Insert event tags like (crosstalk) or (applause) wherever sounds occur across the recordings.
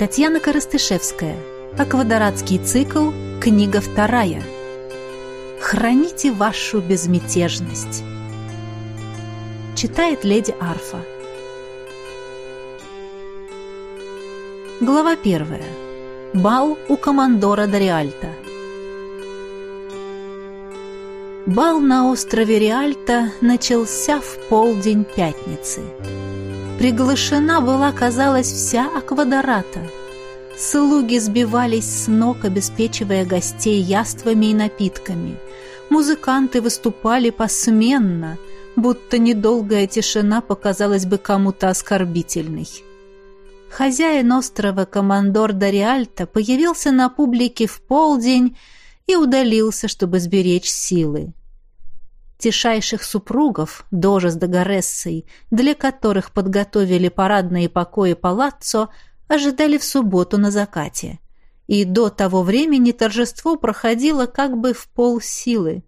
Татьяна Коростышевская. Аквадоратский цикл. Книга вторая. Храните вашу безмятежность. Читает леди Арфа. Глава первая. Бал у командора Дориальта. Бал на острове Риальто начался в полдень пятницы. Приглашена была, казалось, вся Аквадората. Слуги сбивались с ног, обеспечивая гостей яствами и напитками. Музыканты выступали посменно, будто недолгая тишина показалась бы кому-то оскорбительной. Хозяин острова командор Дориальто появился на публике в полдень и удалился, чтобы сберечь силы тишайших супругов, Дожа с Дагорессой, для которых подготовили парадные покои палаццо, ожидали в субботу на закате. И до того времени торжество проходило как бы в полсилы.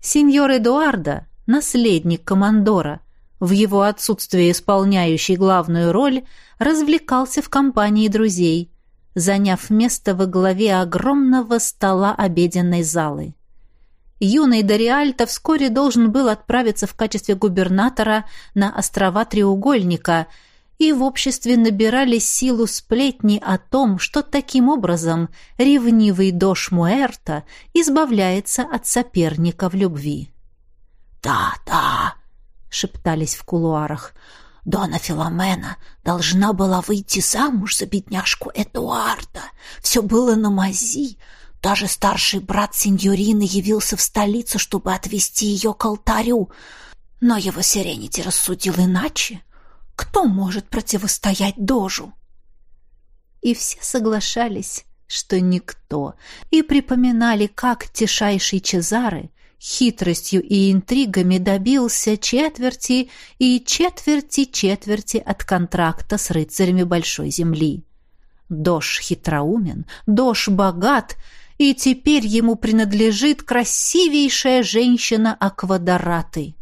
Сеньор Эдуардо, наследник командора, в его отсутствие исполняющий главную роль, развлекался в компании друзей, заняв место во главе огромного стола обеденной залы юный Дориальто вскоре должен был отправиться в качестве губернатора на острова Треугольника, и в обществе набирали силу сплетни о том, что таким образом ревнивый Дош Муэрта избавляется от соперника в любви. «Да, да», — шептались в кулуарах, — Дона Филомена должна была выйти замуж за бедняжку Эдуарда. Все было на мази, даже старший брат сеньорины явился в столицу, чтобы отвезти ее к алтарю. Но его Сиренити рассудил иначе. Кто может противостоять Дожу? И все соглашались, что никто, и припоминали, как тишайший Чезары хитростью и интригами добился четверти и четверти четверти от контракта с рыцарями Большой Земли. Дож хитроумен, Дож богат — и теперь ему принадлежит красивейшая женщина Аквадораты.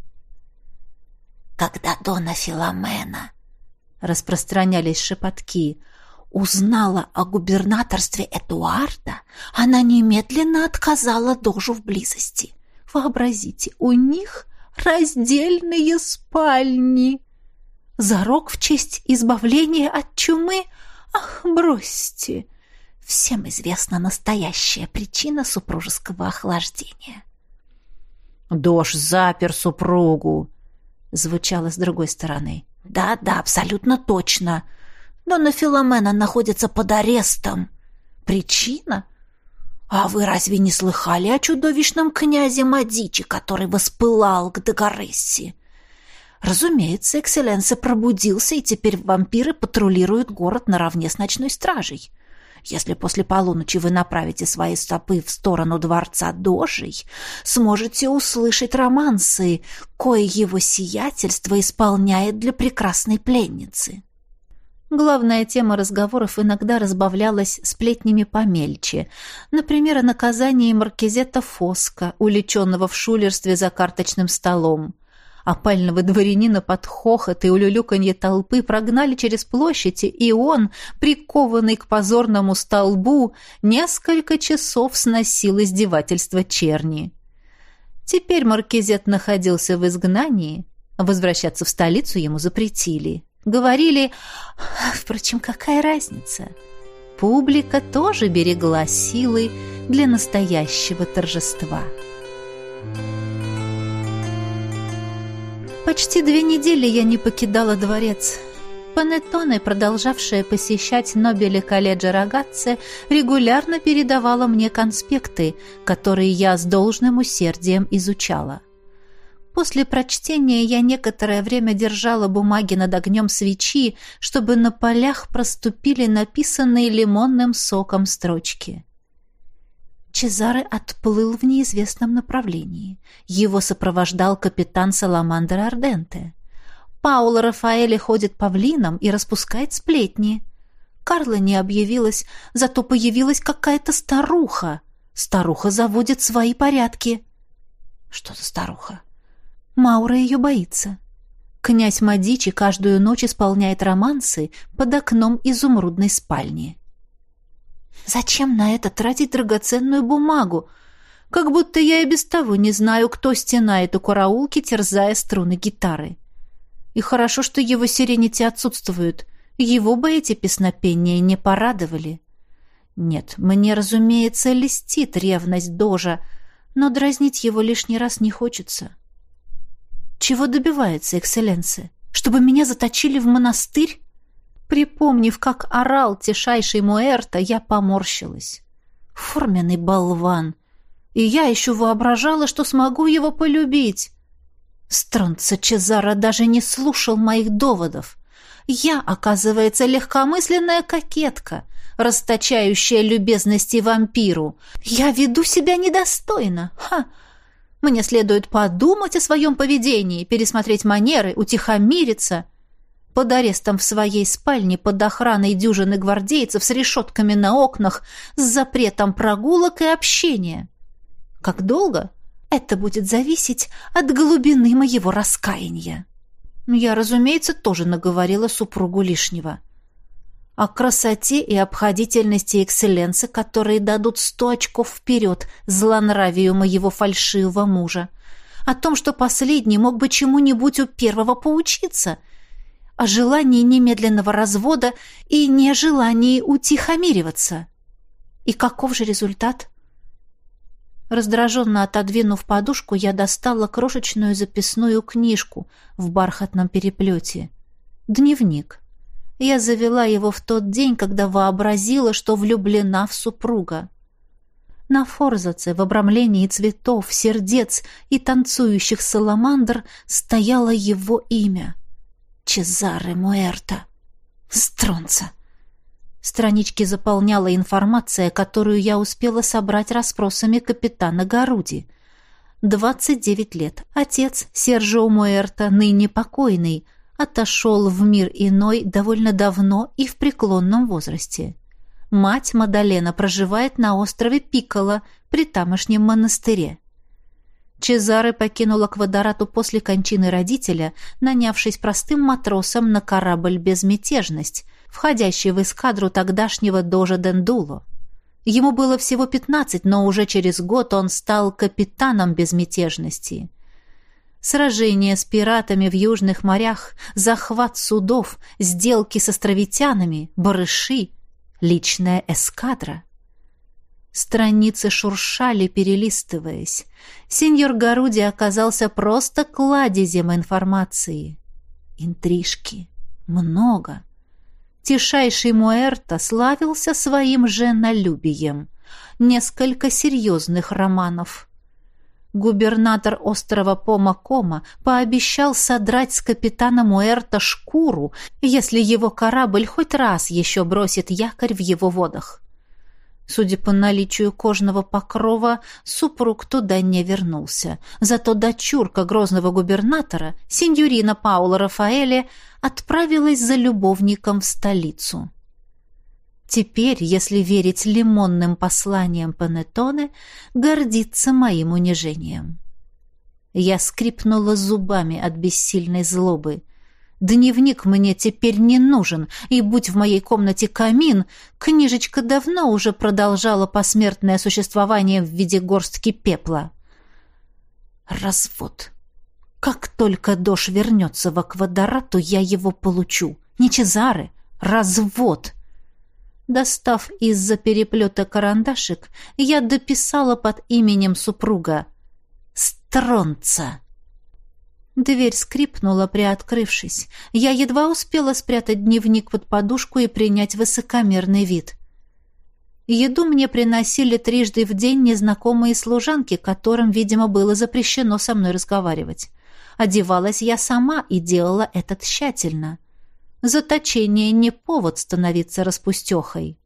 Когда Дона Филомена, распространялись шепотки, узнала о губернаторстве Эдуарда, она немедленно отказала Дожу в близости. Вообразите, у них раздельные спальни. Зарок в честь избавления от чумы? Ах, бросьте! Всем известна настоящая причина супружеского охлаждения. «Дождь запер супругу», — звучало с другой стороны. «Да-да, абсолютно точно. Дона Филомена находится под арестом. Причина? А вы разве не слыхали о чудовищном князе Мадичи, который воспылал к Дагорессе?» Разумеется, Экселленсе пробудился, и теперь вампиры патрулируют город наравне с ночной стражей. Если после полуночи вы направите свои стопы в сторону дворца Дожей, сможете услышать романсы, кое его сиятельство исполняет для прекрасной пленницы. Главная тема разговоров иногда разбавлялась сплетнями помельче. Например, о наказании маркизета Фоска, уличенного в шулерстве за карточным столом. Опального дворянина под хохот и улюлюканье толпы прогнали через площадь, и он, прикованный к позорному столбу, несколько часов сносил издевательство черни. Теперь маркизет находился в изгнании, возвращаться в столицу ему запретили. Говорили, впрочем, какая разница? Публика тоже берегла силы для настоящего торжества. Почти две недели я не покидала дворец. Панеттоне, продолжавшая посещать Нобели колледжа Рогатце, регулярно передавала мне конспекты, которые я с должным усердием изучала. После прочтения я некоторое время держала бумаги над огнем свечи, чтобы на полях проступили написанные лимонным соком строчки. Чезаре отплыл в неизвестном направлении. Его сопровождал капитан Саламандр Арденте. Паула Рафаэле ходит павлином и распускает сплетни. Карла не объявилась, зато появилась какая-то старуха. Старуха заводит свои порядки. Что за старуха? Маура ее боится. Князь Мадичи каждую ночь исполняет романсы под окном изумрудной спальни. Зачем на это тратить драгоценную бумагу? Как будто я и без того не знаю, кто стенает у караулки, терзая струны гитары. И хорошо, что его сиренити отсутствуют. Его бы эти песнопения не порадовали. Нет, мне, разумеется, льстит ревность Дожа, но дразнить его лишний раз не хочется. — чего добивается экселленция? Чтобы меня заточили в монастырь? Припомнив, как орал тишайший Муэрта, я поморщилась. Форменный болван. И я еще воображала, что смогу его полюбить. Стронца Чезаро даже не слушал моих доводов. Я, оказывается, легкомысленная кокетка, расточающая любезности вампиру. Я веду себя недостойно. Ха! Мне следует подумать о своем поведении, пересмотреть манеры, утихомириться. Под арестом в своей спальне под охраной дюжины гвардейцев с решетками на окнах, с запретом прогулок и общения. Как долго? Это будет зависеть от глубины моего раскаяния. Я, разумеется, тоже наговорила супругу лишнего. — о красоте и обходительности экселленса, которые дадут сто очков вперед злонравию моего фальшивого мужа, о том, что последний мог бы чему-нибудь у первого поучиться, о желании немедленного развода и нежелании утихомириваться. И каков же результат? Раздраженно отодвинув подушку, я достала крошечную записную книжку в бархатном переплете. Дневник. Я завела его в тот день, когда вообразила, что влюблена в супруга. На форзаце в обрамлении цветов, сердец и танцующих саламандр стояло его имя — Чезаре Муэрто. Стронца. Странички заполняла информация, которую я успела собрать расспросами капитана Гаруди. 29 лет. Отец Сержио Муэрто, ныне покойный — отошел в мир иной довольно давно и в преклонном возрасте. Мать Мадалена проживает на острове Пикколо при тамошнем монастыре. Чезаре покинула Квадрату после кончины родителя, нанявшись простым матросом на корабль «Безмятежность», входящий в эскадру тогдашнего дожа Дендуло. Ему было всего пятнадцать, но уже через год он стал капитаном «Безмятежности». Сражения с пиратами в южных морях, захват судов, сделки с островитянами, барыши, личная эскадра. Страницы шуршали, перелистываясь. Сеньор Гаруди оказался просто кладезем информации. Интрижки. Много. Тишайший Муэрто славился своим женолюбием. Несколько серьезных романов — Губернатор острова Пома-Кома пообещал содрать с капитана Муэрта шкуру, если его корабль хоть раз еще бросит якорь в его водах. Судя по наличию кожного покрова, супруг туда не вернулся. Зато дочурка грозного губернатора, сеньорина Паула Рафаэле, отправилась за любовником в столицу. Теперь, если верить лимонным посланиям Панеттоне, гордится моим унижением. Я скрипнула зубами от бессильной злобы. Дневник мне теперь не нужен, и будь в моей комнате камин, книжечка давно уже продолжала посмертное существование в виде горстки пепла. Развод. Как только Дош вернется в Аквадорату, я его получу. Не Чезаре, развод. Достав из-за переплета карандашик, я дописала под именем супруга «Стронца». Дверь скрипнула, приоткрывшись. Я едва успела спрятать дневник под подушку и принять высокомерный вид. Еду мне приносили трижды в день незнакомые служанки, которым, видимо, было запрещено со мной разговаривать. Одевалась я сама и делала это тщательно. Заточение не повод становиться распустехой.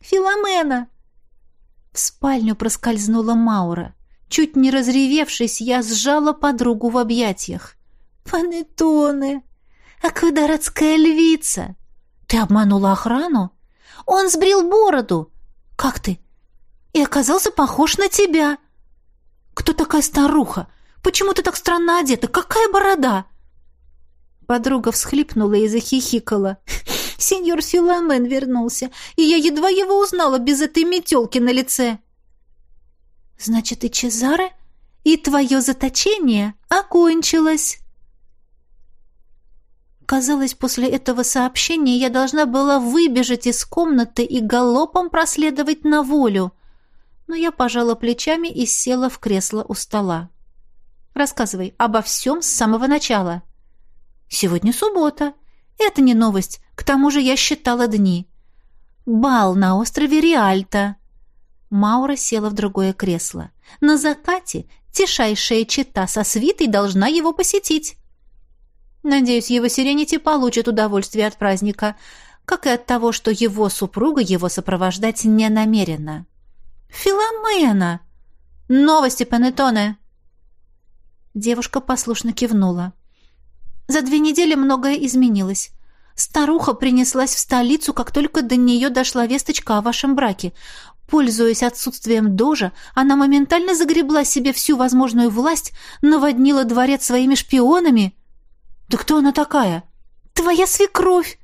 «Филомена!» В спальню проскользнула Маура. Чуть не разревевшись, я сжала подругу в объятиях. «Панеттоне! Аквадоратская львица! Ты обманула охрану? Он сбрил бороду! Как ты? И оказался похож на тебя! Кто такая старуха? Почему ты так странно одета? Какая борода?» Подруга всхлипнула и захихикала. Сеньор Филомен вернулся, и я едва его узнала без этой метелки на лице. Значит, и Чезаре, и твое заточение окончилось. Казалось, после этого сообщения я должна была выбежать из комнаты и галопом проследовать на волю. Но я пожала плечами и села в кресло у стола. Рассказывай обо всем с самого начала. Сегодня суббота. Это не новость. К тому же я считала дни. Бал на острове Риальто. Маура села в другое кресло. На закате тишайшая чита со свитой должна его посетить. Надеюсь, его Сиренити получит удовольствие от праздника, как и от того, что его супруга его сопровождать не намерена. «Филомена! Новости, Панеттоне!» Девушка послушно кивнула. За две недели многое изменилось. Старуха принеслась в столицу, как только до нее дошла весточка о вашем браке. Пользуясь отсутствием дожа, она моментально загребла себе всю возможную власть, наводнила дворец своими шпионами — «Да кто она такая?» «Твоя свекровь!»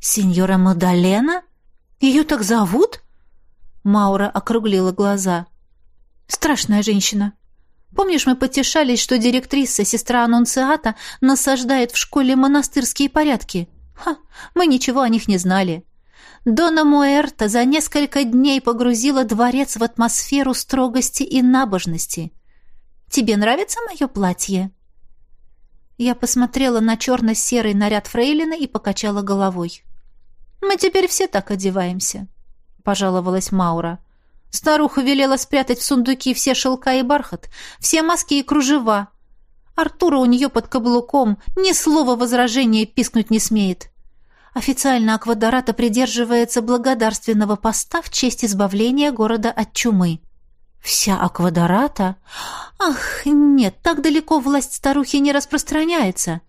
«Сеньора Мадалена? Ее так зовут?» Маура округлила глаза. «Страшная женщина. Помнишь, мы потешались, что директриса, сестра Анунциата, насаждает в школе монастырские порядки? Ха, мы ничего о них не знали. Дона Муэрта за несколько дней погрузила дворец в атмосферу строгости и набожности. Тебе нравится мое платье?» Я посмотрела на черно-серый наряд Фрейлина и покачала головой. «Мы теперь все так одеваемся», — пожаловалась Маура. Старуха велела спрятать в сундуки все шелка и бархат, все маски и кружева. Артура у нее под каблуком ни слова возражения пискнуть не смеет. Официально Аквадората придерживается благодарственного поста в честь избавления города от чумы. Вся Аквадората? Ах, нет, так далеко власть старухи не распространяется.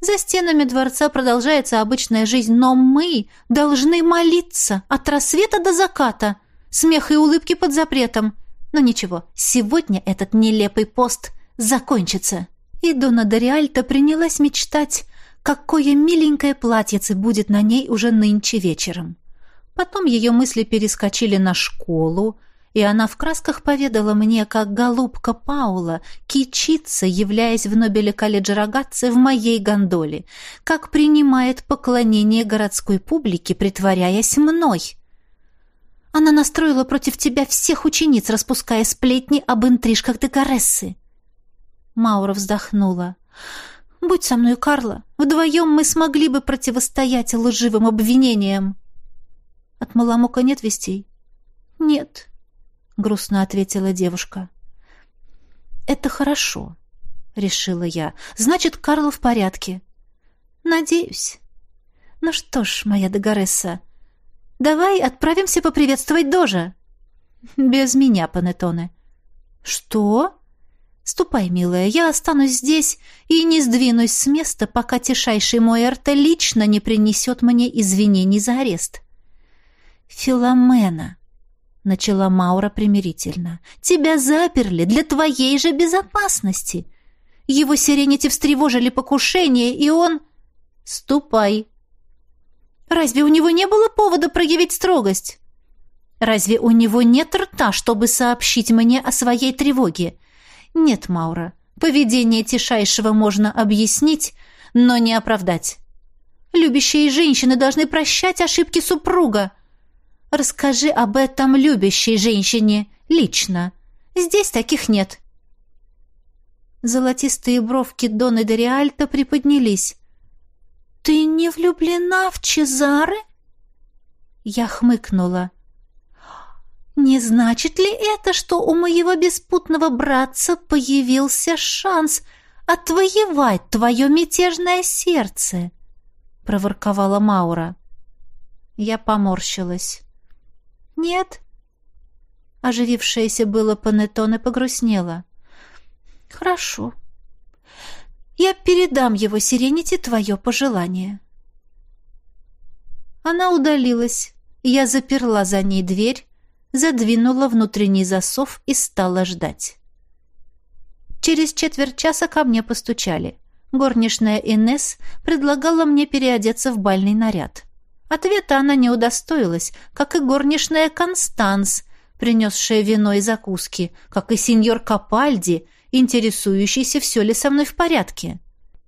За стенами дворца продолжается обычная жизнь, но мы должны молиться от рассвета до заката. Смех и улыбки под запретом. Но ничего, сегодня этот нелепый пост закончится. И Дона Дориальта принялась мечтать, какое миленькое платьице будет на ней уже нынче вечером. Потом ее мысли перескочили на школу, и она в красках поведала мне, как голубка Паула кичится, являясь в Нобеле колледжа Рогатцы в моей гондоле, как принимает поклонение городской публики, притворяясь мной. Она настроила против тебя всех учениц, распуская сплетни об интрижках Дегарессы. Маура вздохнула. «Будь со мной, Карла. Вдвоем мы смогли бы противостоять лживым обвинениям». «От Маламука нет вестей?» «Нет», — грустно ответила девушка. «Это хорошо», — решила я. «Значит, Карл в порядке». «Надеюсь». «Ну что ж, моя Дагоресса, давай отправимся поприветствовать Дожа». «Без меня, Панеттоне». «Что?» «Ступай, милая, я останусь здесь и не сдвинусь с места, пока тишайший мой Эрта лично не принесет мне извинений за арест». «Филомена», начала Маура примирительно. Тебя заперли для твоей же безопасности. Его сиренити встревожили покушение, и он... Ступай. Разве у него не было повода проявить строгость? Разве у него нет рта, чтобы сообщить мне о своей тревоге? Нет, Маура, поведение Тишайшего можно объяснить, но не оправдать. Любящие женщины должны прощать ошибки супруга. Расскажи об этом любящей женщине лично. Здесь таких нет. Золотистые бровки Доны де Риальто приподнялись. «Ты не влюблена в Чезаре?» Я хмыкнула. «Не значит ли это, что у моего беспутного братца появился шанс отвоевать твое мятежное сердце?» — проворковала Маура. Я поморщилась. «Нет». Оживившаяся было Панеттоне погрустнела. «Хорошо. Я передам его Сирените твое пожелание». Она удалилась. Я заперла за ней дверь, задвинула внутренний засов и стала ждать. Через четверть часа ко мне постучали. Горничная Инес предлагала мне переодеться в бальный наряд. Ответа она не удостоилась, как и горничная Констанс, принесшая вино и закуски, как и сеньор Капальди, интересующийся, все ли со мной в порядке.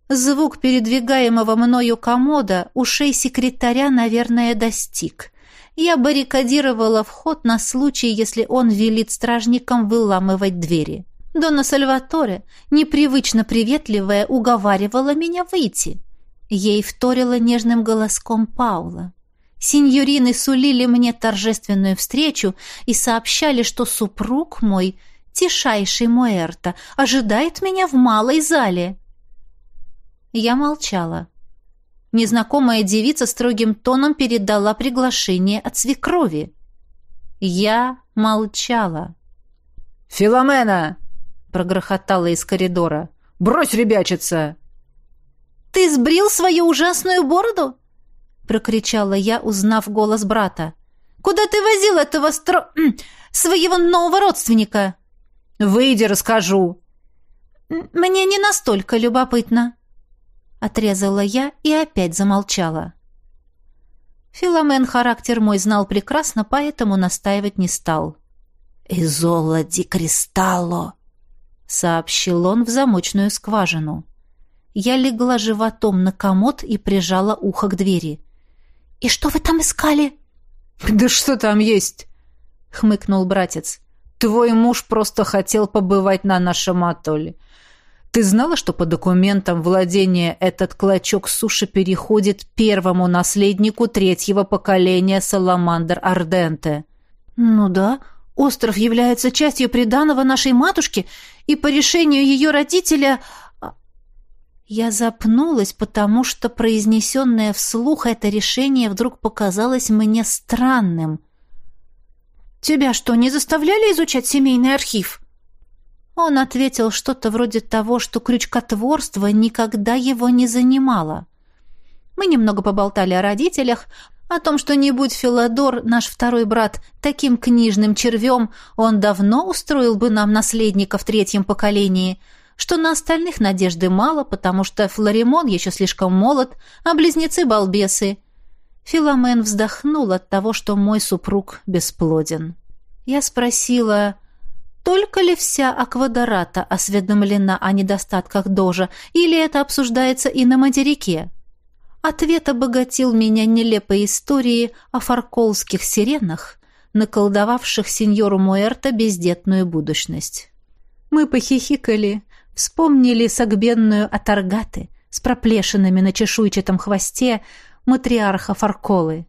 Звук передвигаемого мною комода ушей секретаря, наверное, достиг. Я баррикадировала вход на случай, если он велит стражникам выламывать двери. Дона Сальваторе, непривычно приветливая, уговаривала меня выйти. Ей вторила нежным голоском Паула. Синьорины сулили мне торжественную встречу и сообщали, что супруг мой, тишайший Муэрта, ожидает меня в малой зале. Я молчала. Незнакомая девица строгим тоном передала приглашение от свекрови. Я молчала. «Филомена!» — прогрохотала из коридора. «Брось ребячиться!» «Ты сбрил свою ужасную бороду?» — прокричала я, узнав голос брата. «Куда ты возил этого стро... своего нового родственника?» «Выйди, расскажу». «Мне не настолько любопытно», — отрезала я и опять замолчала. Филомен характер мой знал прекрасно, поэтому настаивать не стал. «Изола ди кристалло», — сообщил он в замочную скважину. Я легла животом на комод и прижала ухо к двери. «И что вы там искали?» «Да что там есть?» — хмыкнул братец. «Твой муж просто хотел побывать на нашем атолле. Ты знала, что по документам владения этот клочок суши переходит первому наследнику третьего поколения Саламандр Арденте?» «Ну да, остров является частью приданого нашей матушки, и по решению ее родителя я запнулась, потому что произнесенное вслух это решение вдруг показалось мне странным. «Тебя что, не заставляли изучать семейный архив?» Он ответил что-то вроде того, что крючкотворство никогда его не занимало. Мы немного поболтали о родителях, о том, что не будь Филадор, наш второй брат, таким книжным червем, он давно устроил бы нам наследника в третьем поколении — что на остальных надежды мало, потому что Флоримон еще слишком молод, а близнецы — балбесы. Филомен вздохнул от того, что мой супруг бесплоден. Я спросила, только ли вся Аквадората осведомлена о недостатках Дожа, или это обсуждается и на материке? Ответ обогатил меня нелепой историей о фарколских сиренах, наколдовавших сеньору Муэрта бездетную будущность. Мы похихикали, Вспомнили согбенную Атаргаты с проплешинами на чешуйчатом хвосте матриарха Фарколы.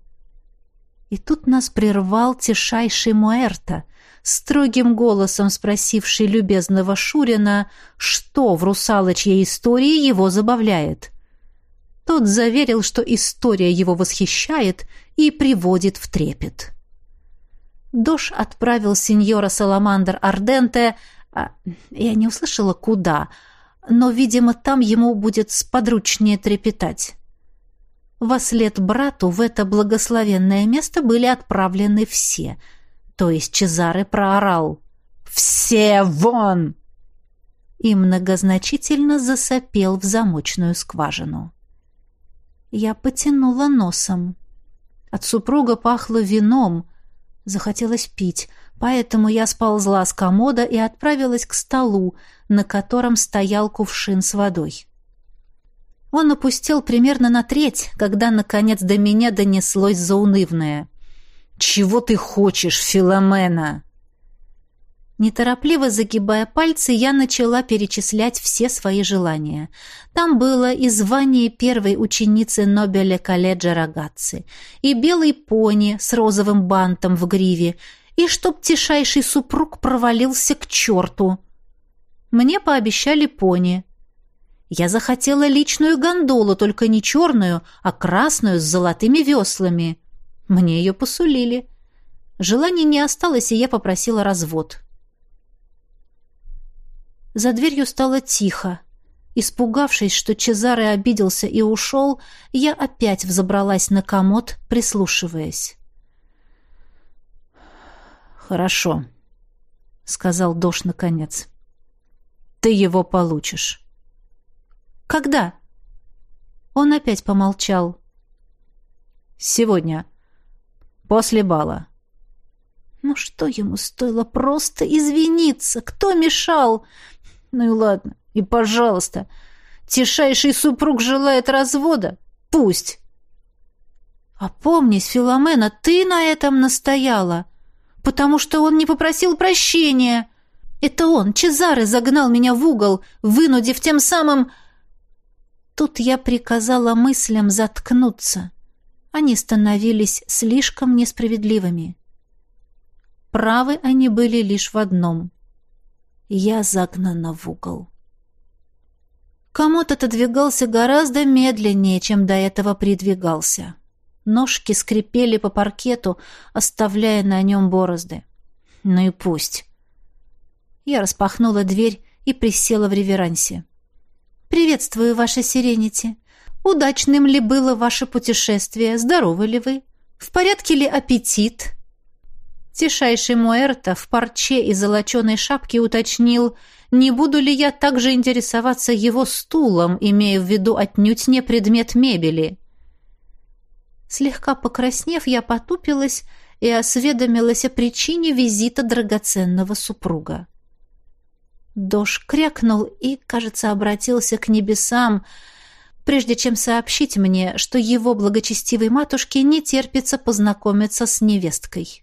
И тут нас прервал тишайший Муэрта, строгим голосом спросивший любезного Шурина, что в русалочьей истории его забавляет. Тот заверил, что история его восхищает и приводит в трепет. Дош отправил сеньора Саламандр Арденте а, я не услышала, куда, но, видимо, там ему будет сподручнее трепетать. Во след брату в это благословенное место были отправлены все, то есть Чезаре проорал «Все вон!» и многозначительно засопел в замочную скважину. Я потянула носом. От супруга пахло вином. Захотелось пить. Поэтому я сползла с комода и отправилась к столу, на котором стоял кувшин с водой. Он опустил примерно на треть, когда, наконец, до меня донеслось заунывное. «Чего ты хочешь, Филомена?» Неторопливо загибая пальцы, я начала перечислять все свои желания. Там было и звание первой ученицы Нобеля колледжа Рогатцы, и белый пони с розовым бантом в гриве, и чтоб тишайший супруг провалился к черту. Мне пообещали пони. Я захотела личную гондолу, только не черную, а красную с золотыми веслами. Мне ее посулили. Желаний не осталось, и я попросила развод. За дверью стало тихо. Испугавшись, что Чезаре обиделся и ушел, я опять взобралась на комод, прислушиваясь. «Хорошо», — сказал Дош наконец. «Ты его получишь». Когда?» Он опять помолчал. «Сегодня. После бала». Ну что ему стоило просто извиниться? Кто мешал? Ну и ладно, и пожалуйста. Тишайший супруг желает развода? Пусть. Опомнись, Филомена, ты на этом настояла, потому что он не попросил прощения. Это он, Чезаре, загнал меня в угол, вынудив тем самым... Тут я приказала мыслям заткнуться. Они становились слишком несправедливыми. Правы они были лишь в одном. Я загнана в угол. Комод отодвигался гораздо медленнее, чем до этого придвигался. Ножки скрипели по паркету, оставляя на нем борозды. Ну и пусть. Я распахнула дверь и присела в реверансе. «Приветствую, Ваше Сиренити. Удачным ли было ваше путешествие? Здоровы ли вы? В порядке ли аппетит?» Тишайший Муэрта в парче и золоченой шапке уточнил, не буду ли я также интересоваться его стулом, имея в виду отнюдь не предмет мебели. Слегка покраснев, я потупилась и осведомилась о причине визита драгоценного супруга. Дож крякнул и, кажется, обратился к небесам, прежде чем сообщить мне, что его благочестивой матушке не терпится познакомиться с невесткой.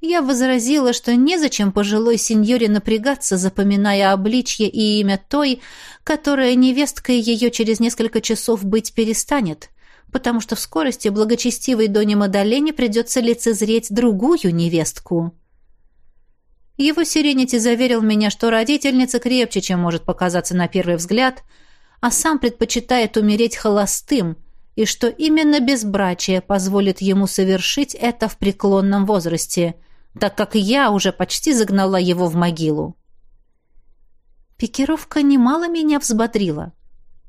Я возразила, что незачем пожилой сеньоре напрягаться, запоминая обличье и имя той, которая невесткой ее через несколько часов быть перестанет, потому что в скорости благочестивой Доне Мадалене придется лицезреть другую невестку. Его Сиренити заверил меня, что родительница крепче, чем может показаться на первый взгляд, а сам предпочитает умереть холостым, и что именно безбрачие позволит ему совершить это в преклонном возрасте – так как я уже почти загнала его в могилу. Пикировка немало меня взбодрила.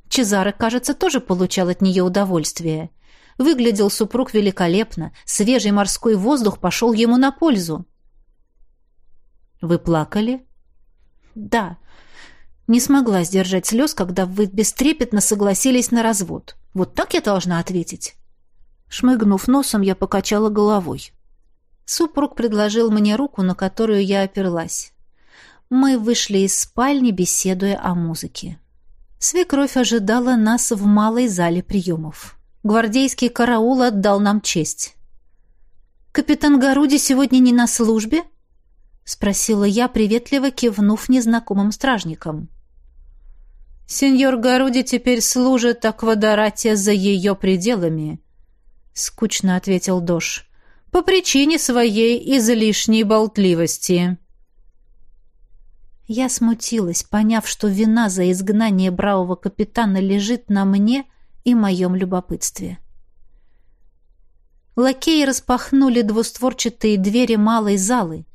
Чезаре, кажется, тоже получал от нее удовольствие. Выглядел супруг великолепно, свежий морской воздух пошел ему на пользу. «Вы плакали?» «Да. Не смогла сдержать слез, когда вы бестрепетно согласились на развод. Вот так я должна ответить?» Шмыгнув носом, я покачала головой. Супруг предложил мне руку, на которую я оперлась. Мы вышли из спальни, беседуя о музыке. Свекровь ожидала нас в малой зале приемов. Гвардейский караул отдал нам честь. «Капитан Гаруди сегодня не на службе?» — спросила я, приветливо кивнув незнакомым стражникам. «Сеньор Гаруди теперь служит аквадорате за ее пределами», — скучно ответил Дош по причине своей излишней болтливости. Я смутилась, поняв, что вина за изгнание бравого капитана лежит на мне и моем любопытстве. Лакеи распахнули двустворчатые двери малой залы.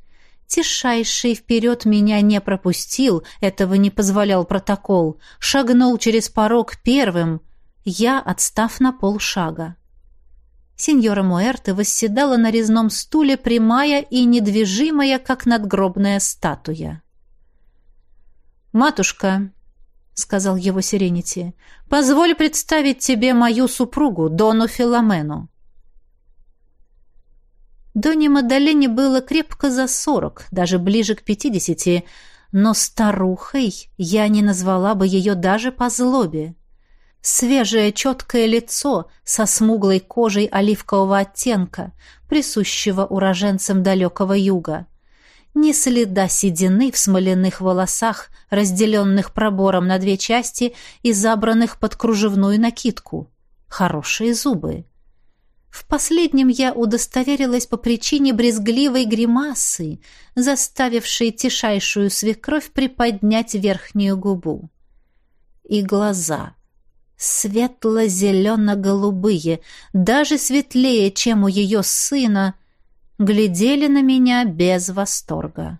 Тишайший вперед меня не пропустил, этого не позволял протокол, шагнул через порог первым, я отстав на полшага. Сеньора Муэрте восседала на резном стуле, прямая и недвижимая, как надгробная статуя. «Матушка», — сказал его Сиренити, — «позволь представить тебе мою супругу, Дону Филомену». Доне Мадалене было крепко за сорок, даже ближе к пятидесяти, но старухой я не назвала бы ее даже по злобе. Свежее четкое лицо со смуглой кожей оливкового оттенка, присущего уроженцам далекого юга. Ни следа седины в смоляных волосах, разделенных пробором на две части и забранных под кружевную накидку. Хорошие зубы. В последнем я удостоверилась по причине брезгливой гримасы, заставившей тишайшую свекровь приподнять верхнюю губу. И глаза — светло-зелено-голубые, даже светлее, чем у ее сына, глядели на меня без восторга.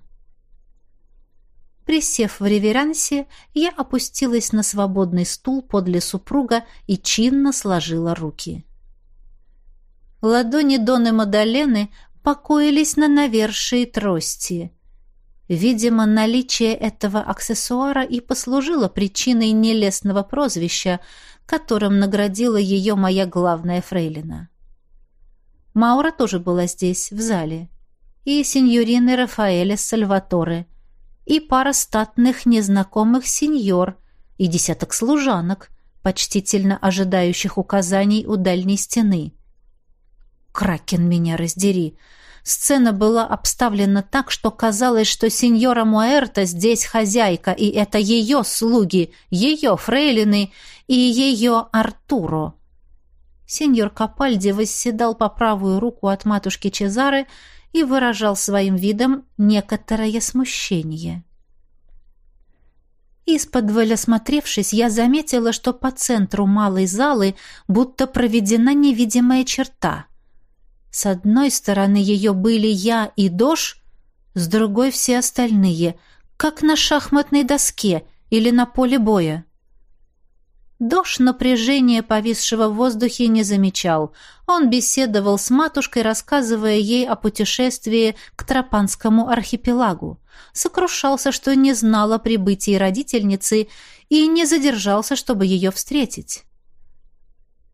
Присев в реверансе, я опустилась на свободный стул подле супруга и чинно сложила руки. Ладони Доны Мадалены покоились на навершии трости. Видимо, наличие этого аксессуара и послужило причиной нелестного прозвища, которым наградила ее моя главная фрейлина. Маура тоже была здесь, в зале. И сеньорины Рафаэля Сальваторе, и пара статных незнакомых сеньор, и десяток служанок, почтительно ожидающих указаний у дальней стены. «Кракен меня раздери!» Сцена была обставлена так, что казалось, что сеньора Муэрта здесь хозяйка, и это ее слуги, ее фрейлины и ее Артуро. Сеньор Капальди восседал по правую руку от матушки Чезары и выражал своим видом некоторое смущение. Из-под осмотревшись, я заметила, что по центру малой залы будто проведена невидимая черта — с одной стороны ее были я и Дош, с другой все остальные, как на шахматной доске или на поле боя. Дош напряжения, повисшего в воздухе, не замечал. Он беседовал с матушкой, рассказывая ей о путешествии к Тропанскому архипелагу. Сокрушался, что не знал о прибытии родительницы и не задержался, чтобы ее встретить.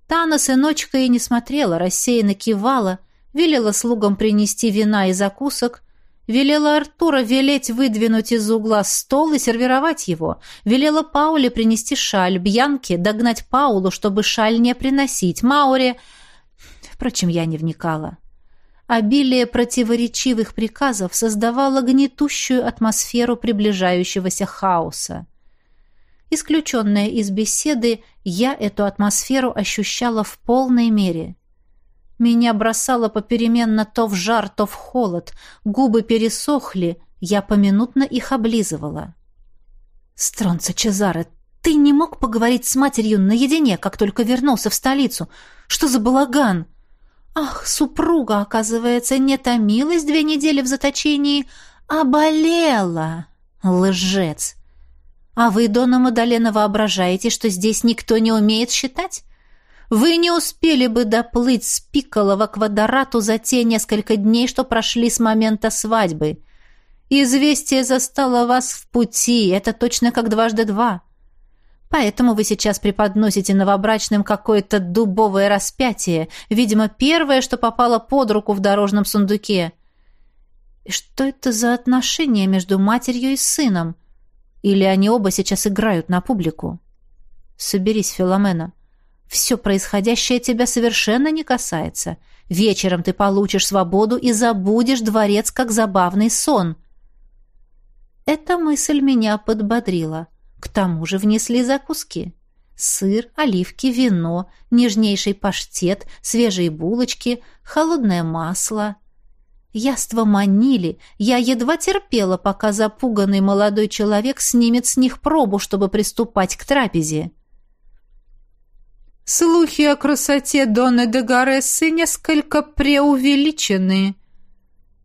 Тана сыночка и не смотрела, рассеянно кивала — велела слугам принести вина и закусок, велела Артура велеть выдвинуть из угла стол и сервировать его, велела Пауле принести шаль, Бьянке догнать Паулу, чтобы шаль не приносить, Мауре... Впрочем, я не вникала. Обилие противоречивых приказов создавало гнетущую атмосферу приближающегося хаоса. Исключенная из беседы, я эту атмосферу ощущала в полной мере. Меня бросало попеременно то в жар, то в холод. Губы пересохли, я поминутно их облизывала. «Стронца Чезаре, ты не мог поговорить с матерью наедине, как только вернулся в столицу? Что за балаган?» «Ах, супруга, оказывается, не томилась две недели в заточении, а болела!» «Лжец!» «А вы, Дона Мадалена, воображаете, что здесь никто не умеет считать? Вы не успели бы доплыть с Пикколо в Аквадорату за те несколько дней, что прошли с момента свадьбы. Известие застало вас в пути, это точно как дважды два. Поэтому вы сейчас преподносите новобрачным какое-то дубовое распятие, видимо, первое, что попало под руку в дорожном сундуке. И что это за отношения между матерью и сыном? Или они оба сейчас играют на публику? Соберись, Филомена. Все происходящее тебя совершенно не касается. Вечером ты получишь свободу и забудешь дворец как забавный сон. Эта мысль меня подбодрила. К тому же внесли закуски. Сыр, оливки, вино, нежнейший паштет, свежие булочки, холодное масло. Яства манили, я едва терпела, пока запуганный молодой человек снимет с них пробу, чтобы приступать к трапезе. Слухи о красоте Доны де Гарессы несколько преувеличены,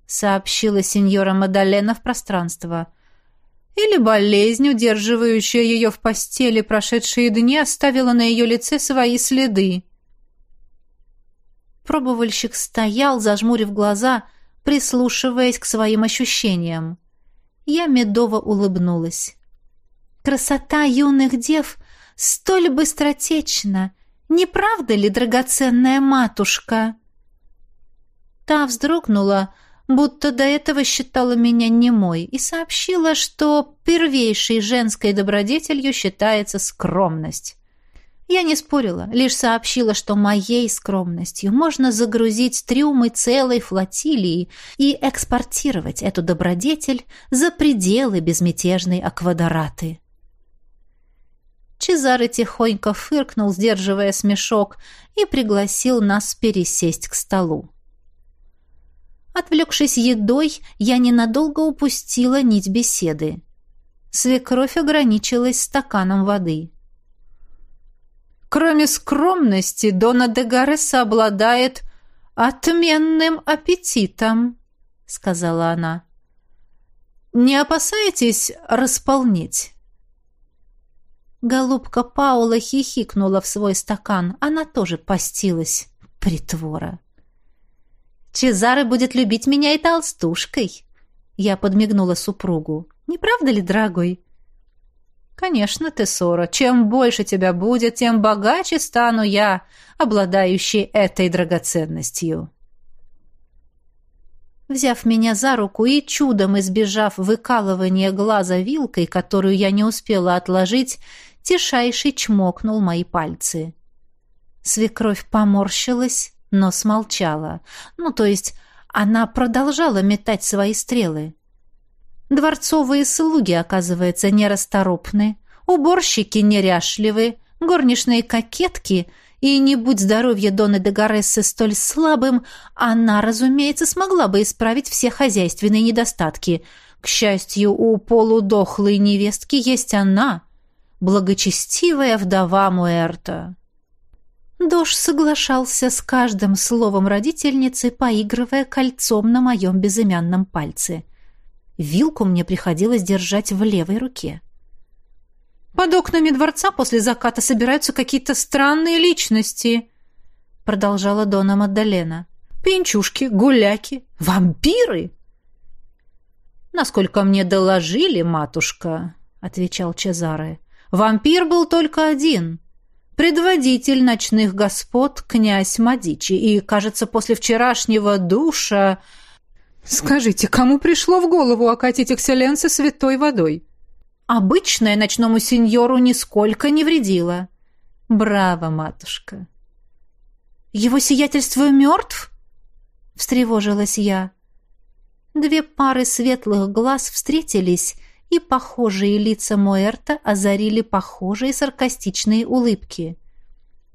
сообщила сеньора Мадалена в пространство. Или болезнь, удерживающая ее в постели прошедшие дни, оставила на ее лице свои следы. Пробовальщик стоял, зажмурив глаза, прислушиваясь к своим ощущениям. Я медово улыбнулась. Красота юных дев столь быстротечна, не правда ли, драгоценная матушка?» Та вздрогнула, будто до этого считала меня немой, и сообщила, что первейшей женской добродетелью считается скромность. Я не спорила, лишь сообщила, что моей скромностью можно загрузить трюмы целой флотилии и экспортировать эту добродетель за пределы безмятежной аквадораты. Чезаре тихонько фыркнул, сдерживая смешок, и пригласил нас пересесть к столу. Отвлекшись едой, я ненадолго упустила нить беседы. Свекровь ограничилась стаканом воды. «Кроме скромности, Дона де Гареса обладает отменным аппетитом», — сказала она. «Не опасаетесь располнеть?» Голубка Паула хихикнула в свой стакан. Она тоже постилась. Притвора. Чезаре будет любить меня и толстушкой. Я подмигнула супругу. «Не правда ли, дорогой?» «Конечно, Тессора, чем больше тебя будет, тем богаче стану я, обладающий этой драгоценностью». Взяв меня за руку и чудом избежав выкалывания глаза вилкой, которую я не успела отложить, тишайший чмокнул мои пальцы. Свекровь поморщилась, но смолчала. Ну, то есть она продолжала метать свои стрелы. Дворцовые слуги, оказывается, нерасторопны, уборщики неряшливы, горничные кокетки — и не будь здоровье Доны де Гарессы столь слабым, она, разумеется, смогла бы исправить все хозяйственные недостатки. К счастью, у полудохлой невестки есть она, благочестивая вдова Муэрта. Дош соглашался с каждым словом родительницы, поигрывая кольцом на моем безымянном пальце. Вилку мне приходилось держать в левой руке. Под окнами дворца после заката собираются какие-то странные личности, продолжала Дона Маддалена. Пинчушки, гуляки, вампиры. Насколько мне доложили, матушка, отвечал Чезаре. Вампир был только один предводитель ночных господ князь Мадичи, и, кажется, после вчерашнего душа... Скажите, кому пришло в голову окатить экселленса святой водой? Обычное ночному сеньору нисколько не вредило. Браво, матушка. Его сиятельство мертв? Встревожилась я. Две пары светлых глаз встретились, и похожие лица Моэрта озарили похожие саркастичные улыбки.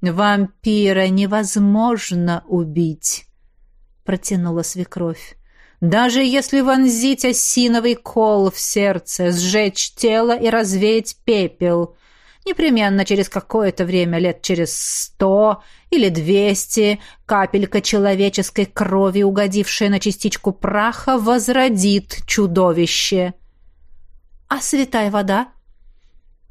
«Вампира невозможно убить», — протянула свекровь. Даже если вонзить осиновый кол в сердце, сжечь тело и развеять пепел, непременно через какое-то время, лет через сто или двести, капелька человеческой крови, угодившая на частичку праха, возродит чудовище. А святая вода?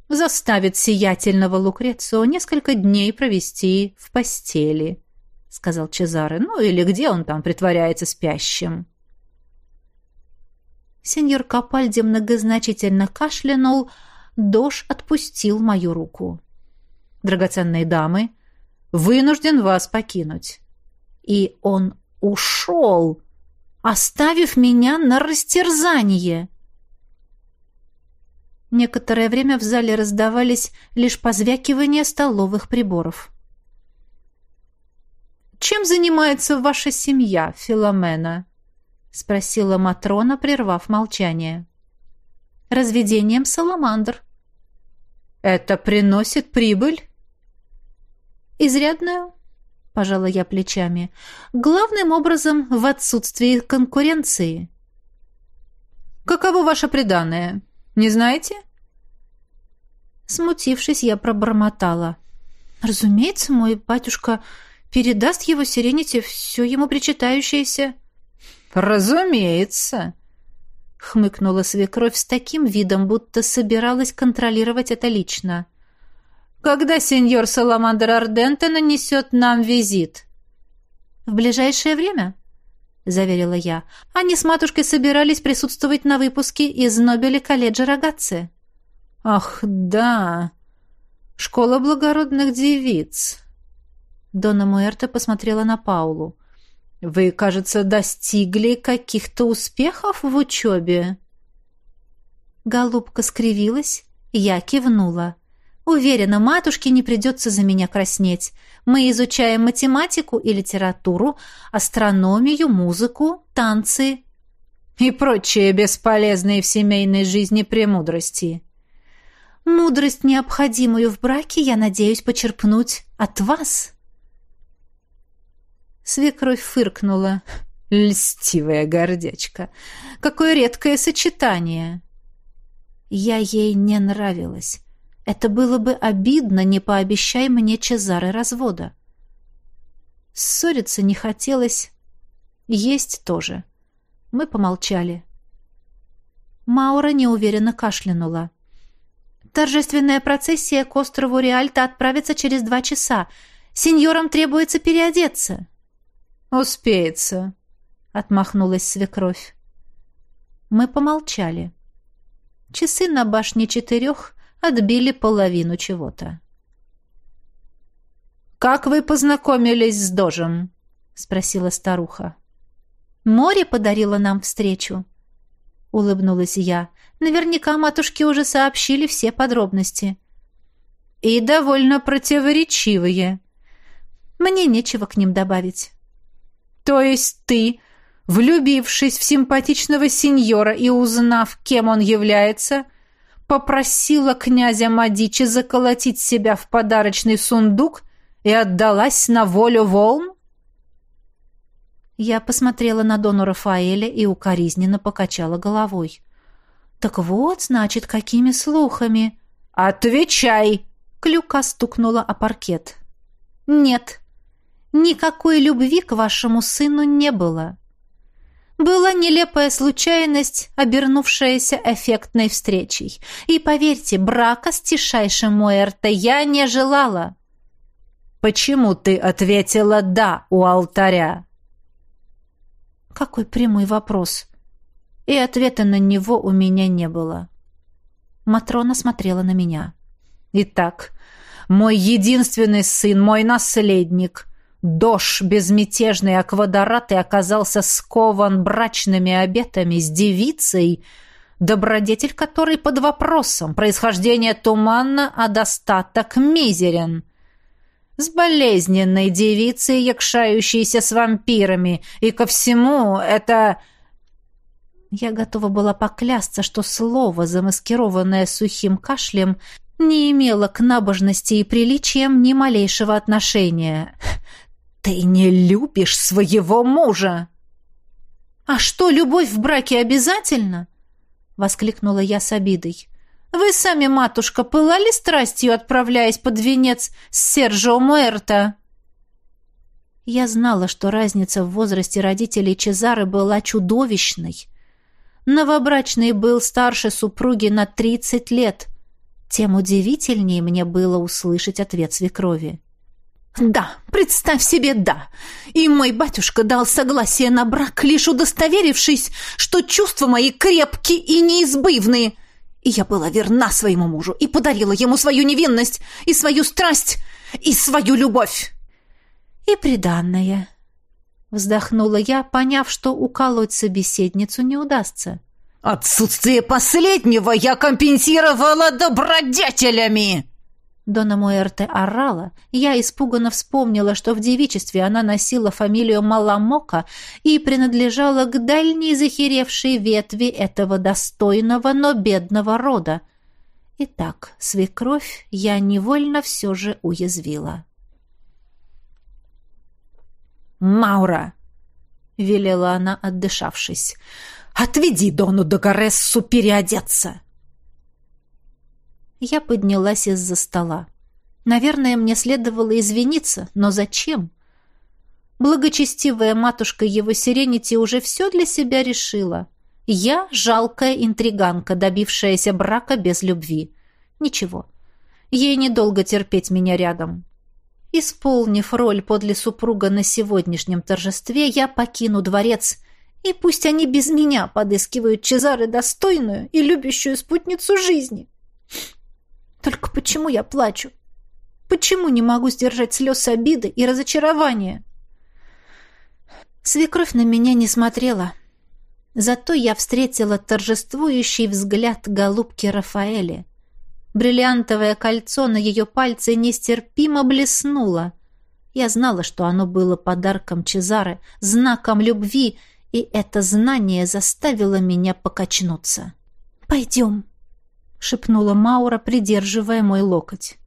Заставит сиятельного Лукрецио несколько дней провести в постели, — сказал Чезаре. Ну или где он там притворяется спящим. Сеньор Капальди многозначительно кашлянул, Дош отпустил мою руку. «Драгоценные дамы, вынужден вас покинуть». И он ушел, оставив меня на растерзание. Некоторое время в зале раздавались лишь позвякивания столовых приборов. «Чем занимается ваша семья, Филомена?» — спросила Матрона, прервав молчание. «Разведением саламандр». «Это приносит прибыль?» «Изрядную», — пожала я плечами. «Главным образом в отсутствии конкуренции». «Каково ваше преданное? Не знаете?» Смутившись, я пробормотала. «Разумеется, мой батюшка передаст его Сирените все ему причитающееся». «Разумеется», — хмыкнула свекровь с таким видом, будто собиралась контролировать это лично. «Когда сеньор Саламандр Арденте нанесет нам визит?» «В ближайшее время», — заверила я. «Они с матушкой собирались присутствовать на выпуске из Нобеля колледжа Рогатцы». «Ах, да! Школа благородных девиц!» Дона Муэрта посмотрела на Паулу. Вы, кажется, достигли каких-то успехов в учебе?» Голубка скривилась, я кивнула. Уверена, матушке не придется за меня краснеть. Мы изучаем математику и литературу, астрономию, музыку, танцы и прочие бесполезные в семейной жизни премудрости. Мудрость, необходимую в браке, я надеюсь почерпнуть от вас. Свекровь фыркнула. Льстивая гордячка. Какое редкое сочетание. Я ей не нравилась. Это было бы обидно, не пообещай мне Чезары развода. Ссориться не хотелось. Есть тоже. Мы помолчали. Маура неуверенно кашлянула. «Торжественная процессия к острову Реальта отправится через два часа. Сеньорам требуется переодеться». «Успеется», — отмахнулась свекровь. Мы помолчали. Часы на башне четырех отбили половину чего-то. «Как вы познакомились с Дожем?» — спросила старуха. «Море подарило нам встречу», — улыбнулась я. «Наверняка матушки уже сообщили все подробности». «И довольно противоречивые». «Мне нечего к ним добавить». «То есть ты, влюбившись в симпатичного сеньора и узнав, кем он является, попросила князя Мадичи заколотить себя в подарочный сундук и отдалась на волю волн?» Я посмотрела на Дону Рафаэля и укоризненно покачала головой. «Так вот, значит, какими слухами?» «Отвечай!» Клюка стукнула о паркет. «Нет, никакой любви к вашему сыну не было. Была нелепая случайность, обернувшаяся эффектной встречей. И, поверьте, брака с тишайшим Муэрто я не желала». «Почему ты ответила «да» у алтаря?» Какой прямой вопрос. И ответа на него у меня не было. Матрона смотрела на меня. «Итак, мой единственный сын, мой наследник, Дош, безмятежный аквадорат, и оказался скован брачными обетами с девицей, добродетель которой под вопросом, происхождение туманно, а достаток мизерен с болезненной девицей, якшающейся с вампирами, и ко всему это... Я готова была поклясться, что слово, замаскированное сухим кашлем, не имело к набожности и приличиям ни малейшего отношения. «Ты не любишь своего мужа!» «А что, любовь в браке обязательно?» — воскликнула я с обидой. Вы сами, матушка, пылали страстью, отправляясь под венец с Сержио Муэрто?» Я знала, что разница в возрасте родителей Чезары была чудовищной. Новобрачный был старше супруги на тридцать лет. Тем удивительнее мне было услышать ответ свекрови. «Да, представь себе, да. И мой батюшка дал согласие на брак, лишь удостоверившись, что чувства мои крепкие и неизбывные. И я была верна своему мужу и подарила ему свою невинность, и свою страсть, и свою любовь. И приданное. Вздохнула я, поняв, что уколоть собеседницу не удастся. «Отсутствие последнего я компенсировала добродетелями!» Дона Муэрте орала, я испуганно вспомнила, что в девичестве она носила фамилию Маламока и принадлежала к дальней захеревшей ветви этого достойного, но бедного рода. Итак, свекровь я невольно все же уязвила. «Маура!» — велела она, отдышавшись. «Отведи Дону Дагорессу переодеться!» Я поднялась из-за стола. Наверное, мне следовало извиниться, но зачем? Благочестивая матушка его Сиренити уже все для себя решила. Я — жалкая интриганка, добившаяся брака без любви. Ничего, ей недолго терпеть меня рядом. Исполнив роль подле супруга на сегодняшнем торжестве, я покину дворец, и пусть они без меня подыскивают Чезары достойную и любящую спутницу жизни. Только почему я плачу? Почему не могу сдержать слез обиды и разочарования? Свекровь на меня не смотрела. Зато я встретила торжествующий взгляд голубки Рафаэли. Бриллиантовое кольцо на ее пальце нестерпимо блеснуло. Я знала, что оно было подарком Чезары, знаком любви, и это знание заставило меня покачнуться. «Пойдем», шепнула Маура, придерживая мой локоть.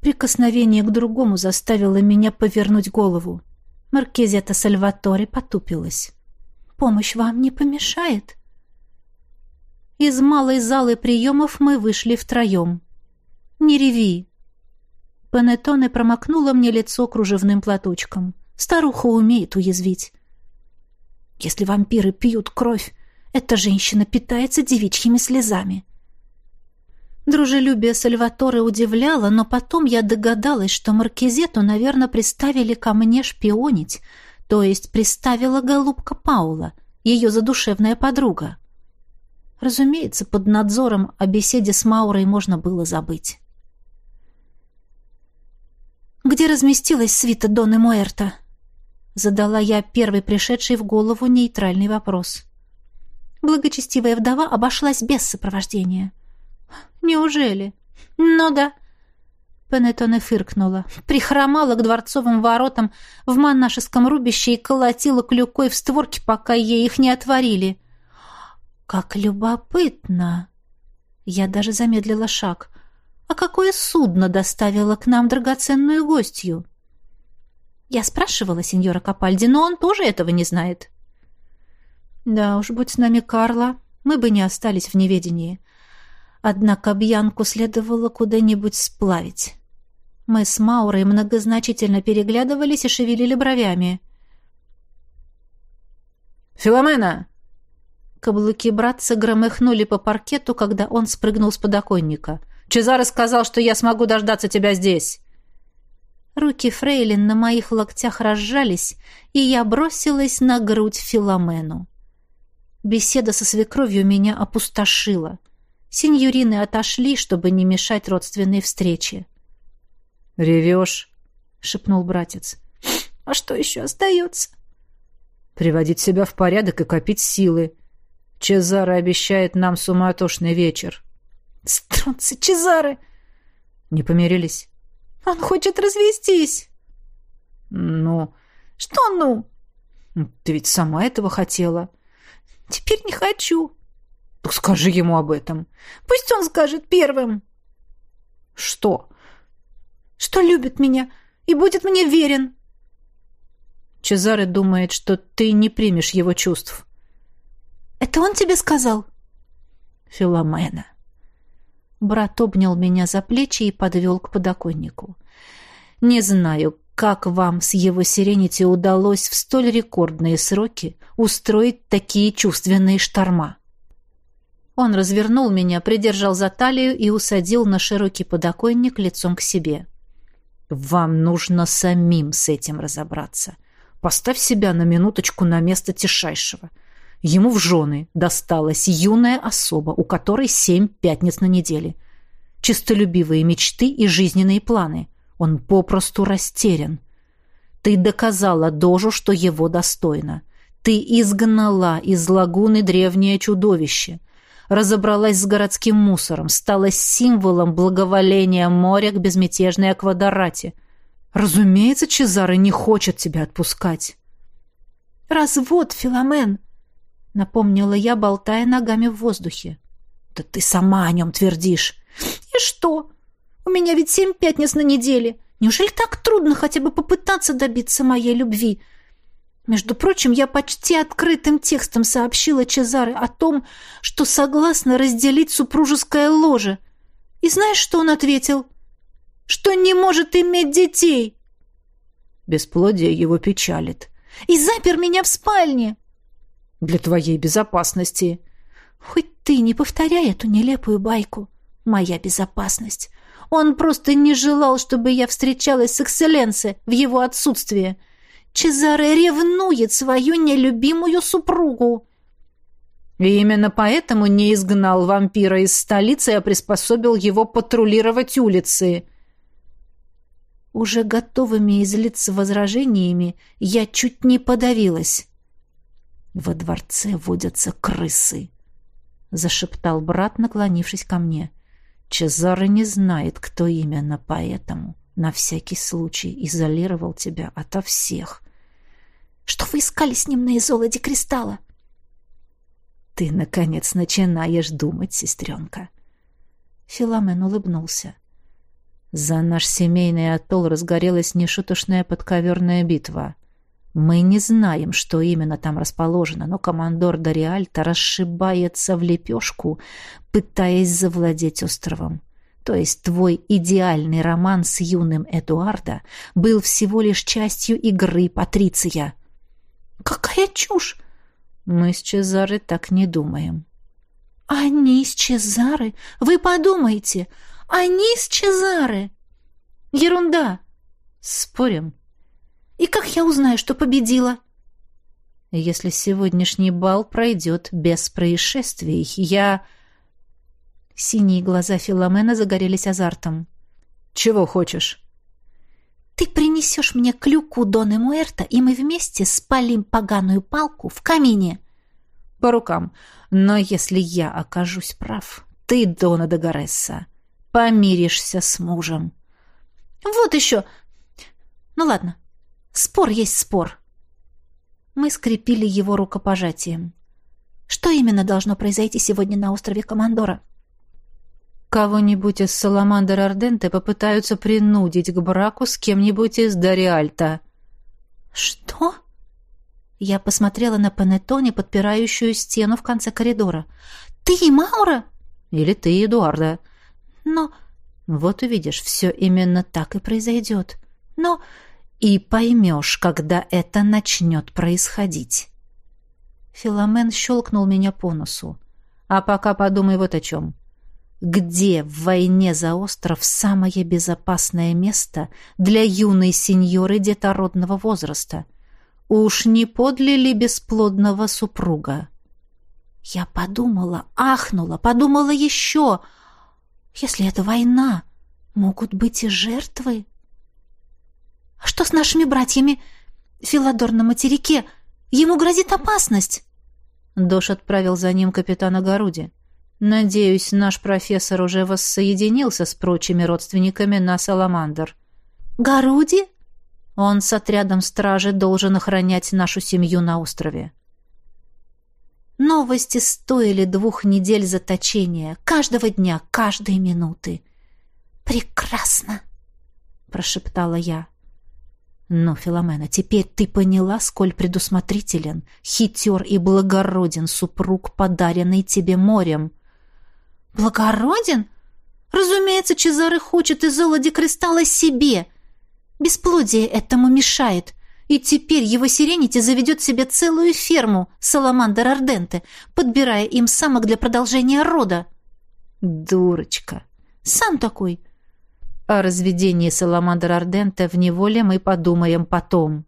Прикосновение к другому заставило меня повернуть голову. Маркизета Сальваторе потупилась. «Помощь вам не помешает?» Из малой залы приемов мы вышли втроем. «Не реви!» Панеттоне промокнула мне лицо кружевным платочком. Старуха умеет уязвить. Если вампиры пьют кровь, эта женщина питается девичьими слезами. Дружелюбие Сальваторе удивляло, но потом я догадалась, что Маркизету, наверное, приставили ко мне шпионить, то есть приставила голубка Паула, ее задушевная подруга. Разумеется, под надзором о беседе с Маурой можно было забыть. «Где разместилась свита Доны Муэрта?» Задала я первый пришедший в голову нейтральный вопрос. Благочестивая вдова обошлась без сопровождения. «Неужели?» «Ну да». Пенетоне фыркнула. Прихромала к дворцовым воротам в монашеском рубище и колотила клюкой в створки, пока ей их не отворили. «Как любопытно!» Я даже замедлила шаг. «А какое судно доставило к нам драгоценную гостью?» Я спрашивала сеньора Капальди, но он тоже этого не знает. Да уж, будь с нами Карла, мы бы не остались в неведении. Однако Бьянку следовало куда-нибудь сплавить. Мы с Маурой многозначительно переглядывались и шевелили бровями. «Филомена!» Каблуки братца громыхнули по паркету, когда он спрыгнул с подоконника. «Чезаро сказал, что я смогу дождаться тебя здесь!» Руки Фрейлин на моих локтях разжались, и я бросилась на грудь Филомену. Беседа со свекровью меня опустошила. Синьорины отошли, чтобы не мешать родственной встрече. «Ревешь?» — шепнул братец. «А что еще остается?» «Приводить себя в порядок и копить силы. Чезаре обещает нам суматошный вечер». «Стронцы, Чезаре!» «Не помирились?» Он хочет развестись. Ну, что ну? Ты ведь сама этого хотела. Теперь не хочу. Так скажи ему об этом. Пусть он скажет первым. Что? Что любит меня и будет мне верен. Чезаре думает, что ты не примешь его чувств. Это он тебе сказал? Филомена. Брат обнял меня за плечи и подвел к подоконнику. «Не знаю, как вам с его Сиренити удалось в столь рекордные сроки устроить такие чувственные шторма». Он развернул меня, придержал за талию и усадил на широкий подоконник лицом к себе. «Вам нужно самим с этим разобраться. Поставь себя на минуточку на место тишайшего. Ему в жены досталась юная особа, у которой семь пятниц на неделе. Чистолюбивые мечты и жизненные планы. Он попросту растерян. Ты доказала Дожу, что его достойно. Ты изгнала из лагуны древнее чудовище. Разобралась с городским мусором, стала символом благоволения моря к безмятежной аквадорате. Разумеется, Чезаре не хочет тебя отпускать. «Развод, Филомен!» — напомнила я, болтая ногами в воздухе. «Да ты сама о нем твердишь!» «И что? У меня ведь семь пятниц на неделе. Неужели так трудно хотя бы попытаться добиться моей любви?» Между прочим, я почти открытым текстом сообщила Чезаре о том, что согласна разделить супружеское ложе. И знаешь, что он ответил? Что не может иметь детей. Бесплодие его печалит. И запер меня в спальне для твоей безопасности. Хоть ты не повторяй эту нелепую байку. Моя безопасность. Он просто не желал, чтобы я встречалась с экселленсе в его отсутствие. Чезаре ревнует свою нелюбимую супругу. И именно поэтому не изгнал вампира из столицы, а приспособил его патрулировать улицы. Уже готовыми излиться возражениями, я чуть не подавилась. Во дворце водятся крысы, зашептал брат, наклонившись ко мне. Чезаре не знает, кто именно, поэтому на всякий случай изолировал тебя ото всех. Что вы искали с ним на изолоде кристалла? Ты, наконец, начинаешь думать, сестренка. Филамен улыбнулся. За наш семейный атолл разгорелась нешуточная подковерная битва. Мы не знаем, что именно там расположено, но командор Дориальта расшибается в лепешку, пытаясь завладеть островом. То есть твой идеальный роман с юным Эдуарда был всего лишь частью игры Патриция. Какая чушь! Мы с Чезаре так не думаем. Они с Чезаре? Вы подумайте! Они с Чезаре! Ерунда! Спорим? И как я узнаю, что победила? Если сегодняшний бал пройдет без происшествий, я...» Синие глаза Филомена загорелись азартом. «Чего хочешь?» «Ты принесешь мне клюку Доны Муэрта, и мы вместе спалим поганую палку в камине». «По рукам. Но если я окажусь прав, ты, Дона де Гаресса, помиришься с мужем». «Вот еще! Ну ладно, спор есть спор». Мы скрепили его рукопожатием. «Что именно должно произойти сегодня на острове Командора?» Кого-нибудь из Саламандр Арденте попытаются принудить к браку с кем-нибудь из Дариальта. «Что?» Я посмотрела на Панеттоне, подпирающую стену в конце коридора. «Ты и Маура?» «Или ты, Эдуарда?» «Но...» «Вот увидишь, все именно так и произойдет. Но...» «И поймешь, когда это начнет происходить». Филомен щелкнул меня по носу. «А пока подумай вот о чем». Где в войне за остров самое безопасное место для юной сеньоры детородного возраста? Уж не подле ли бесплодного супруга? Я подумала, ахнула, подумала еще. Если это война, могут быть и жертвы. А что с нашими братьями? Филадор на материке. Ему грозит опасность. Дош отправил за ним капитана Горуди. Надеюсь, наш профессор уже воссоединился с прочими родственниками на Саламандр. Гаруди? Он с отрядом стражи должен охранять нашу семью на острове. Новости стоили двух недель заточения, каждого дня, каждой минуты. Прекрасно, прошептала я. Но, Филомена, теперь ты поняла, сколь предусмотрителен, хитер и благороден супруг, подаренный тебе морем. Благороден? Разумеется, Чезаре хочет из золоди кристалла себе. Бесплодие этому мешает. И теперь его сиренити заведет себе целую ферму Саламандр Арденте, подбирая им самок для продолжения рода. Дурочка. Сам такой. О разведении Саламандр Арденте в неволе мы подумаем потом.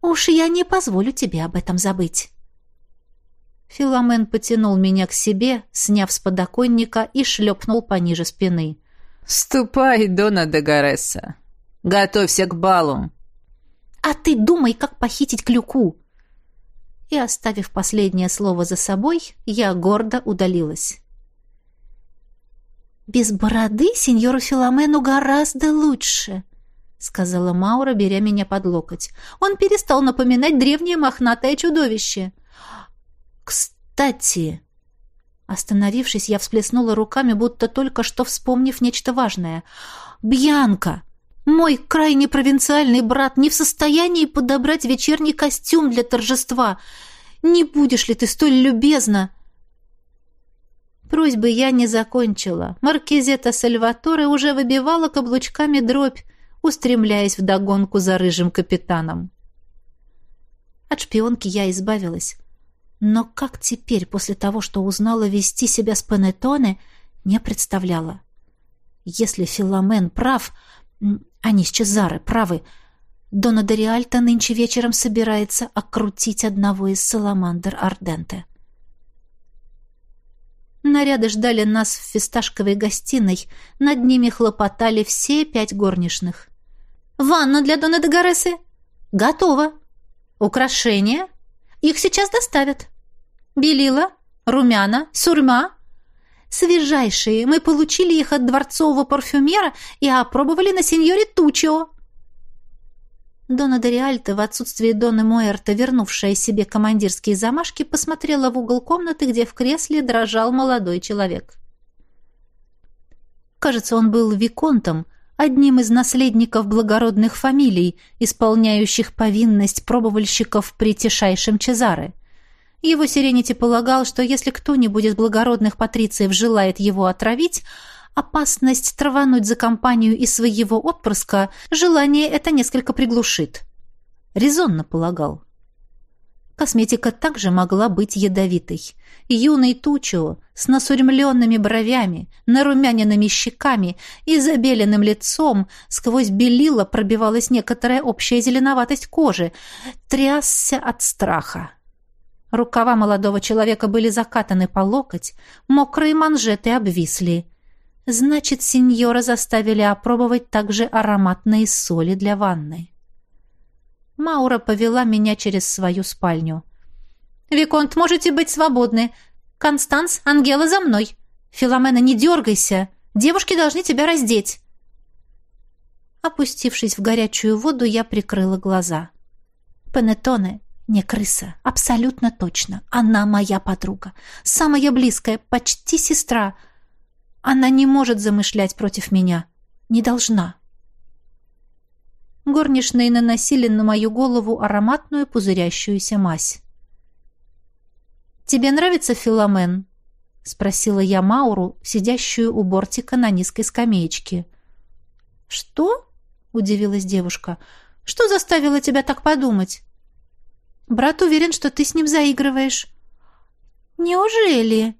Уж я не позволю тебе об этом забыть. Филомен потянул меня к себе, сняв с подоконника и шлепнул пониже спины. «Ступай, Дона де Гаресса. Готовься к балу!» «А ты думай, как похитить клюку!» И, оставив последнее слово за собой, я гордо удалилась. «Без бороды сеньору Филомену гораздо лучше», — сказала Маура, беря меня под локоть. «Он перестал напоминать древнее мохнатое чудовище». «Кстати...» Остановившись, я всплеснула руками, будто только что вспомнив нечто важное. «Бьянка! Мой крайне провинциальный брат не в состоянии подобрать вечерний костюм для торжества. Не будешь ли ты столь любезна?» Просьбы я не закончила. Маркизета Сальваторе уже выбивала каблучками дробь, устремляясь вдогонку за рыжим капитаном. От шпионки я избавилась. Но как теперь, после того, что узнала вести себя с Панеттоне, не представляла. Если Филомен прав, они с Чезаре правы, Дона Дориальта нынче вечером собирается окрутить одного из саламандр Арденте. Наряды ждали нас в фисташковой гостиной. Над ними хлопотали все пять горничных. «Ванна для Дона Дегаресы?» «Готово. Украшения?» Их сейчас доставят. Белила, румяна, сурьма. Свежайшие. Мы получили их от дворцового парфюмера и опробовали на сеньоре Тучио. Дона Дориальта, в отсутствие Доны Муэрта, вернувшая себе командирские замашки, посмотрела в угол комнаты, где в кресле дрожал молодой человек. Кажется, он был виконтом, одним из наследников благородных фамилий, исполняющих повинность пробовальщиков при тишайшем Чезаре. Его Сиренити полагал, что если кто-нибудь из благородных патрициев желает его отравить, опасность травануть за компанию из своего отпрыска желание это несколько приглушит. Резонно полагал. Косметика также могла быть ядовитой. Юный Тучо с насурьмленными бровями, нарумяненными щеками и забеленным лицом сквозь белила пробивалась некоторая общая зеленоватость кожи, трясся от страха. Рукава молодого человека были закатаны по локоть, мокрые манжеты обвисли. Значит, сеньора заставили опробовать также ароматные соли для ванны. Маура повела меня через свою спальню. «Виконт, можете быть свободны. Констанс, Ангела за мной. Филомена, не дергайся. Девушки должны тебя раздеть». Опустившись в горячую воду, я прикрыла глаза. Панеттоне не крыса, абсолютно точно. Она моя подруга, самая близкая, почти сестра. Она не может замышлять против меня. Не должна. Горничные наносили на мою голову ароматную пузырящуюся мазь. «Тебе нравится Филомен?» — спросила я Мауру, сидящую у бортика на низкой скамеечке. «Что?» — удивилась девушка. «Что заставило тебя так подумать?» «Брат уверен, что ты с ним заигрываешь». «Неужели?»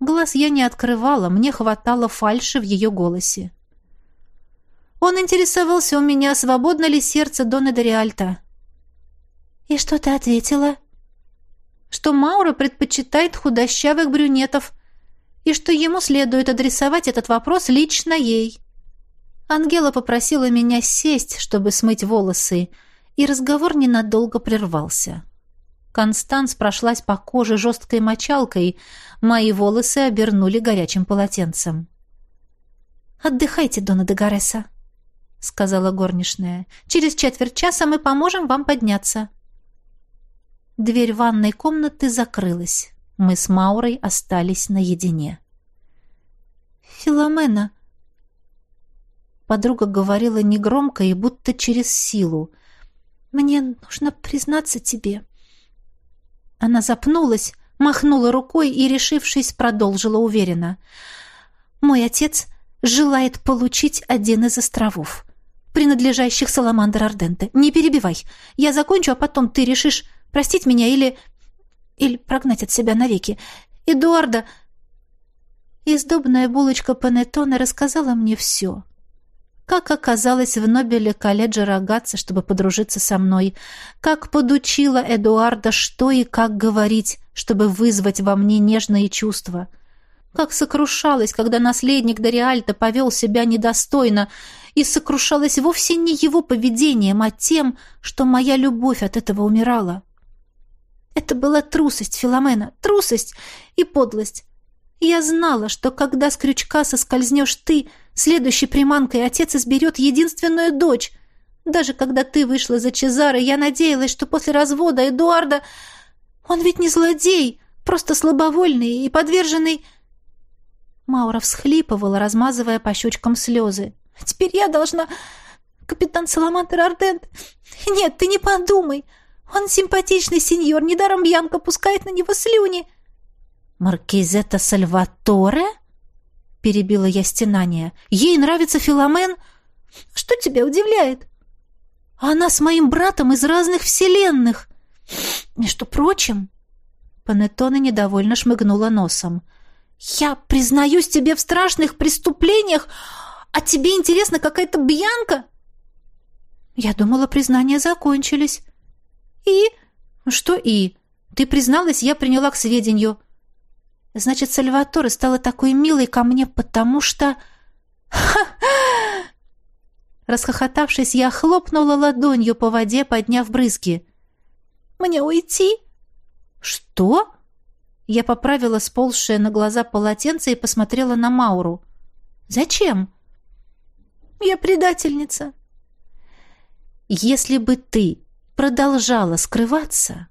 Глаз я не открывала, мне хватало фальши в ее голосе. Он интересовался у меня, свободно ли сердце Дона де Риальта. «И что ты ответила?» «Что Маура предпочитает худощавых брюнетов, и что ему следует адресовать этот вопрос лично ей». Ангела попросила меня сесть, чтобы смыть волосы, и разговор ненадолго прервался. Констанс прошлась по коже жесткой мочалкой, мои волосы обернули горячим полотенцем. «Отдыхайте, Дона де Гареса», — сказала горничная. «Через четверть часа мы поможем вам подняться». Дверь ванной комнаты закрылась. Мы с Маурой остались наедине. «Филомена», Подруга говорила негромко и будто через силу. «Мне нужно признаться тебе». Она запнулась, махнула рукой и, решившись, продолжила уверенно. «Мой отец желает получить один из островов, принадлежащих Саламандр Арденте. Не перебивай. Я закончу, а потом ты решишь простить меня или... или прогнать от себя навеки. Эдуарда...» Издобная булочка Панеттона рассказала мне все как оказалась в Нобеле колледжа Рогатца, чтобы подружиться со мной, как подучила Эдуарда, что и как говорить, чтобы вызвать во мне нежные чувства, как сокрушалась, когда наследник Дориальта повел себя недостойно, и сокрушалась вовсе не его поведением, а тем, что моя любовь от этого умирала. Это была трусость Филомена, трусость и подлость. Я знала, что когда с крючка соскользнешь ты — Следующей приманкой отец изберет единственную дочь. Даже когда ты вышла за Чезаро, я надеялась, что после развода Эдуарда... Он ведь не злодей, просто слабовольный и подверженный... Маура всхлипывала, размазывая по щечкам слезы. «Теперь я должна... Капитан Саламантер Ардент... Нет, ты не подумай. Он симпатичный сеньор, недаром Бьянка пускает на него слюни». «Маркизета Сальваторе?» — перебила я стенание. «Ей нравится Филомен? Что тебя удивляет? Она с моим братом из разных вселенных. Между прочим...» Панеттона недовольно шмыгнула носом. «Я признаюсь тебе в страшных преступлениях, а тебе интересна какая-то Бьянка?» «Я думала, признания закончились». «И?» «Что «и»? Ты призналась, я приняла к сведению». Значит, Сальваторе стала такой милой ко мне, потому что... (laughs) Расхохотавшись, я хлопнула ладонью по воде, подняв брызги. «Мне уйти?» «Что?» Я поправила сползшее на глаза полотенце и посмотрела на Мауру. «Зачем?» «Я предательница». «Если бы ты продолжала скрываться,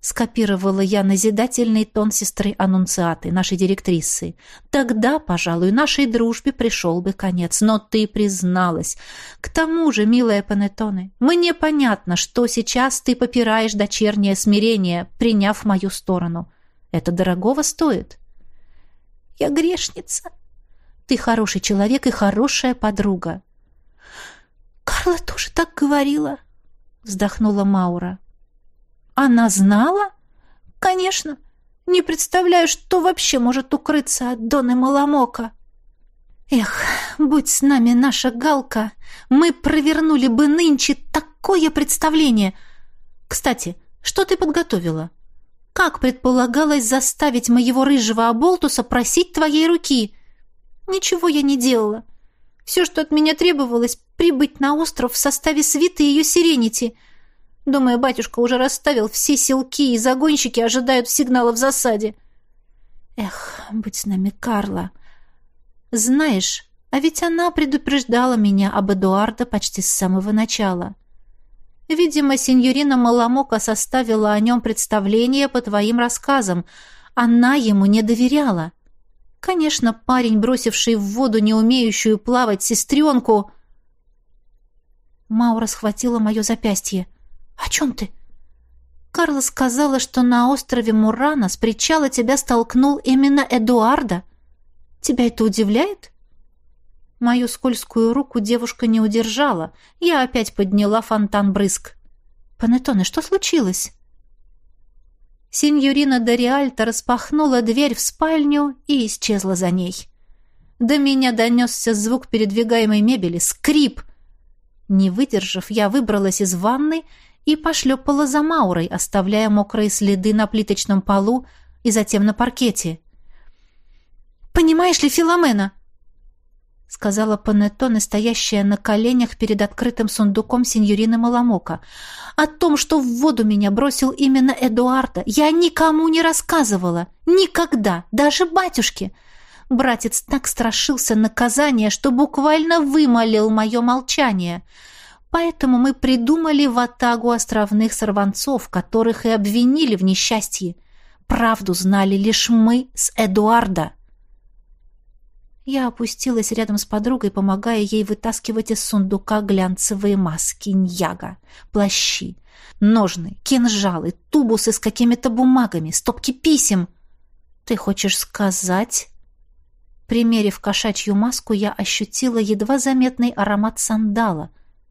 Скопировала я назидательный тон сестры Аннунциаты, нашей директрисы. Тогда, пожалуй, нашей дружбе пришел бы конец. Но ты призналась. К тому же, милая Панеттоне, мне понятно, что сейчас ты попираешь дочернее смирение, приняв мою сторону. Это дорогого стоит. Я грешница. Ты хороший человек и хорошая подруга. Карла тоже так говорила, вздохнула Маура. Она знала? Конечно. Не представляю, что вообще может укрыться от Доны Маламока. Эх, будь с нами наша Галка, мы провернули бы нынче такое представление. Кстати, что ты подготовила? Как предполагалось заставить моего рыжего оболтуса просить твоей руки? Ничего я не делала. Все, что от меня требовалось, прибыть на остров в составе свиты ее сиренити. Думаю, батюшка уже расставил все селки, и загонщики ожидают сигнала в засаде. Эх, будь с нами Карла. Знаешь, а ведь она предупреждала меня об Эдуарде почти с самого начала. Видимо, сеньорина Маламока составила о нем представление по твоим рассказам. Она ему не доверяла. Конечно, парень, бросивший в воду не умеющую плавать сестренку... Маура схватила мое запястье. «О чем ты?» Карла сказала, что на острове Мурана с причала тебя столкнул именно Эдуарда. Тебя это удивляет?» Мою скользкую руку девушка не удержала. Я опять подняла фонтан брызг. «Панеттоне, что случилось?» Синьорина Дориальта распахнула дверь в спальню и исчезла за ней. До меня донесся звук передвигаемой мебели, скрип. Не выдержав, я выбралась из ванны и пошлепала за Маурой, оставляя мокрые следы на плиточном полу и затем на паркете. «Понимаешь ли, Филомена?» — сказала Панеттоне, стоящая на коленях перед открытым сундуком сеньорины Маламока. «О том, что в воду меня бросил именно Эдуарда, я никому не рассказывала. Никогда. Даже батюшке. Братец так страшился наказания, что буквально вымолил мое молчание. Поэтому мы придумали ватагу островных сорванцов, которых и обвинили в несчастье. Правду знали лишь мы с Эдуарда». Я опустилась рядом с подругой, помогая ей вытаскивать из сундука глянцевые маски ньяга, плащи, ножны, кинжалы, тубусы с какими-то бумагами, стопки писем. Ты хочешь сказать... Примерив кошачью маску, я ощутила едва заметный аромат сандала.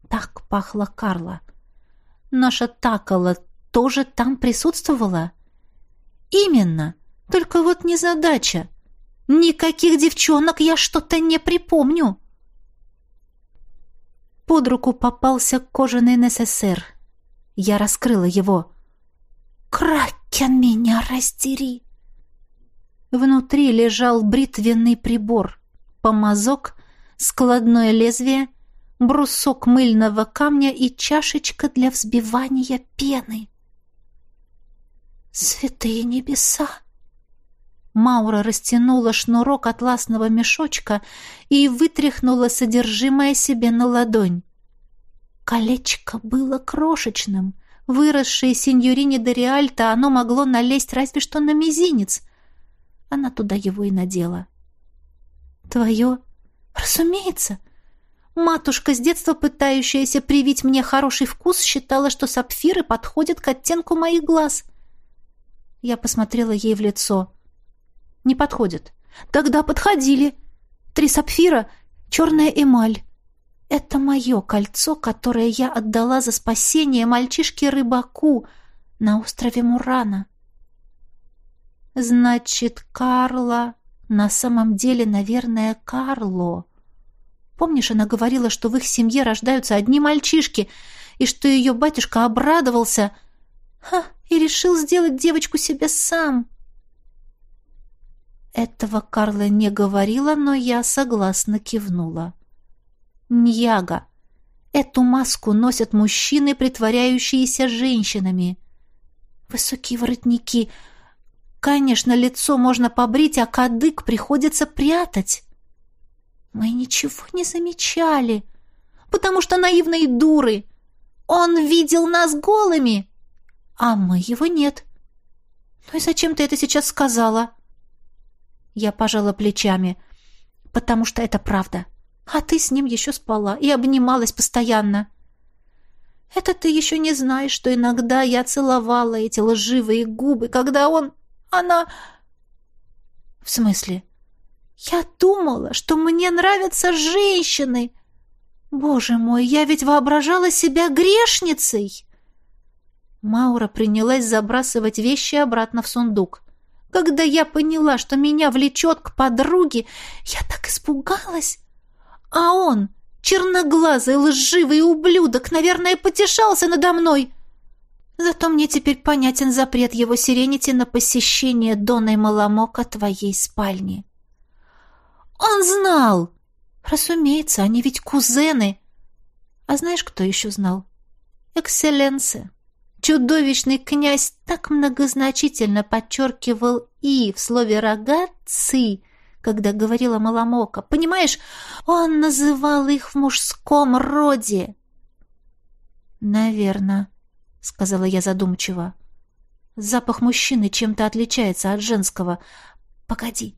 Так пахла Карла. Наша такала тоже там присутствовала? Именно. Только вот не задача. Никаких девчонок я что-то не припомню. Под руку попался кожаный НССР. Я раскрыла его. «Кракен меня раздери!» Внутри лежал бритвенный прибор, помазок, складное лезвие, брусок мыльного камня и чашечка для взбивания пены. «Святые небеса!» Маура растянула шнурок атласного мешочка и вытряхнула содержимое себе на ладонь. Колечко было крошечным. Выросшее сеньорине де Риальто оно могло налезть разве что на мизинец. Она туда его и надела. «Твое?» «Разумеется!» Матушка, с детства пытающаяся привить мне хороший вкус, считала, что сапфиры подходят к оттенку моих глаз. Я посмотрела ей в лицо. Не подходит. Тогда подходили. Три сапфира, черная эмаль. Это мое кольцо, которое я отдала за спасение мальчишке-рыбаку на острове Мурана. Значит, Карла на самом деле, наверное, Карло. Помнишь, она говорила, что в их семье рождаются одни мальчишки, и что ее батюшка обрадовался ха, и решил сделать девочку себе сам. Этого Карла не говорила, но я согласно кивнула. Ньяга. Эту маску носят мужчины, притворяющиеся женщинами. Высокие воротники. Конечно, лицо можно побрить, а кадык приходится прятать. Мы ничего не замечали, потому что наивные дуры. Он видел нас голыми, а мы его нет. Ну и зачем ты это сейчас сказала? Я пожала плечами. «Потому что это правда. А ты с ним еще спала и обнималась постоянно». «Это ты еще не знаешь, что иногда я целовала эти лживые губы, когда он... она...» «В смысле?» «Я думала, что мне нравятся женщины. Боже мой, я ведь воображала себя грешницей!» Маура принялась забрасывать вещи обратно в сундук. Когда я поняла, что меня влечет к подруге, я так испугалась. А он, черноглазый лживый ублюдок, наверное, потешался надо мной. Зато мне теперь понятен запрет его сиренити на посещение Доной Маламока твоей спальни. Он знал! Разумеется, они ведь кузены. А знаешь, кто еще знал? Экселленсе. Чудовищный князь так многозначительно подчеркивал «и» в слове «рогатцы», когда говорила Маламока. Понимаешь, он называл их в мужском роде. «Наверно», — сказала я задумчиво. «Запах мужчины чем-то отличается от женского. Погоди,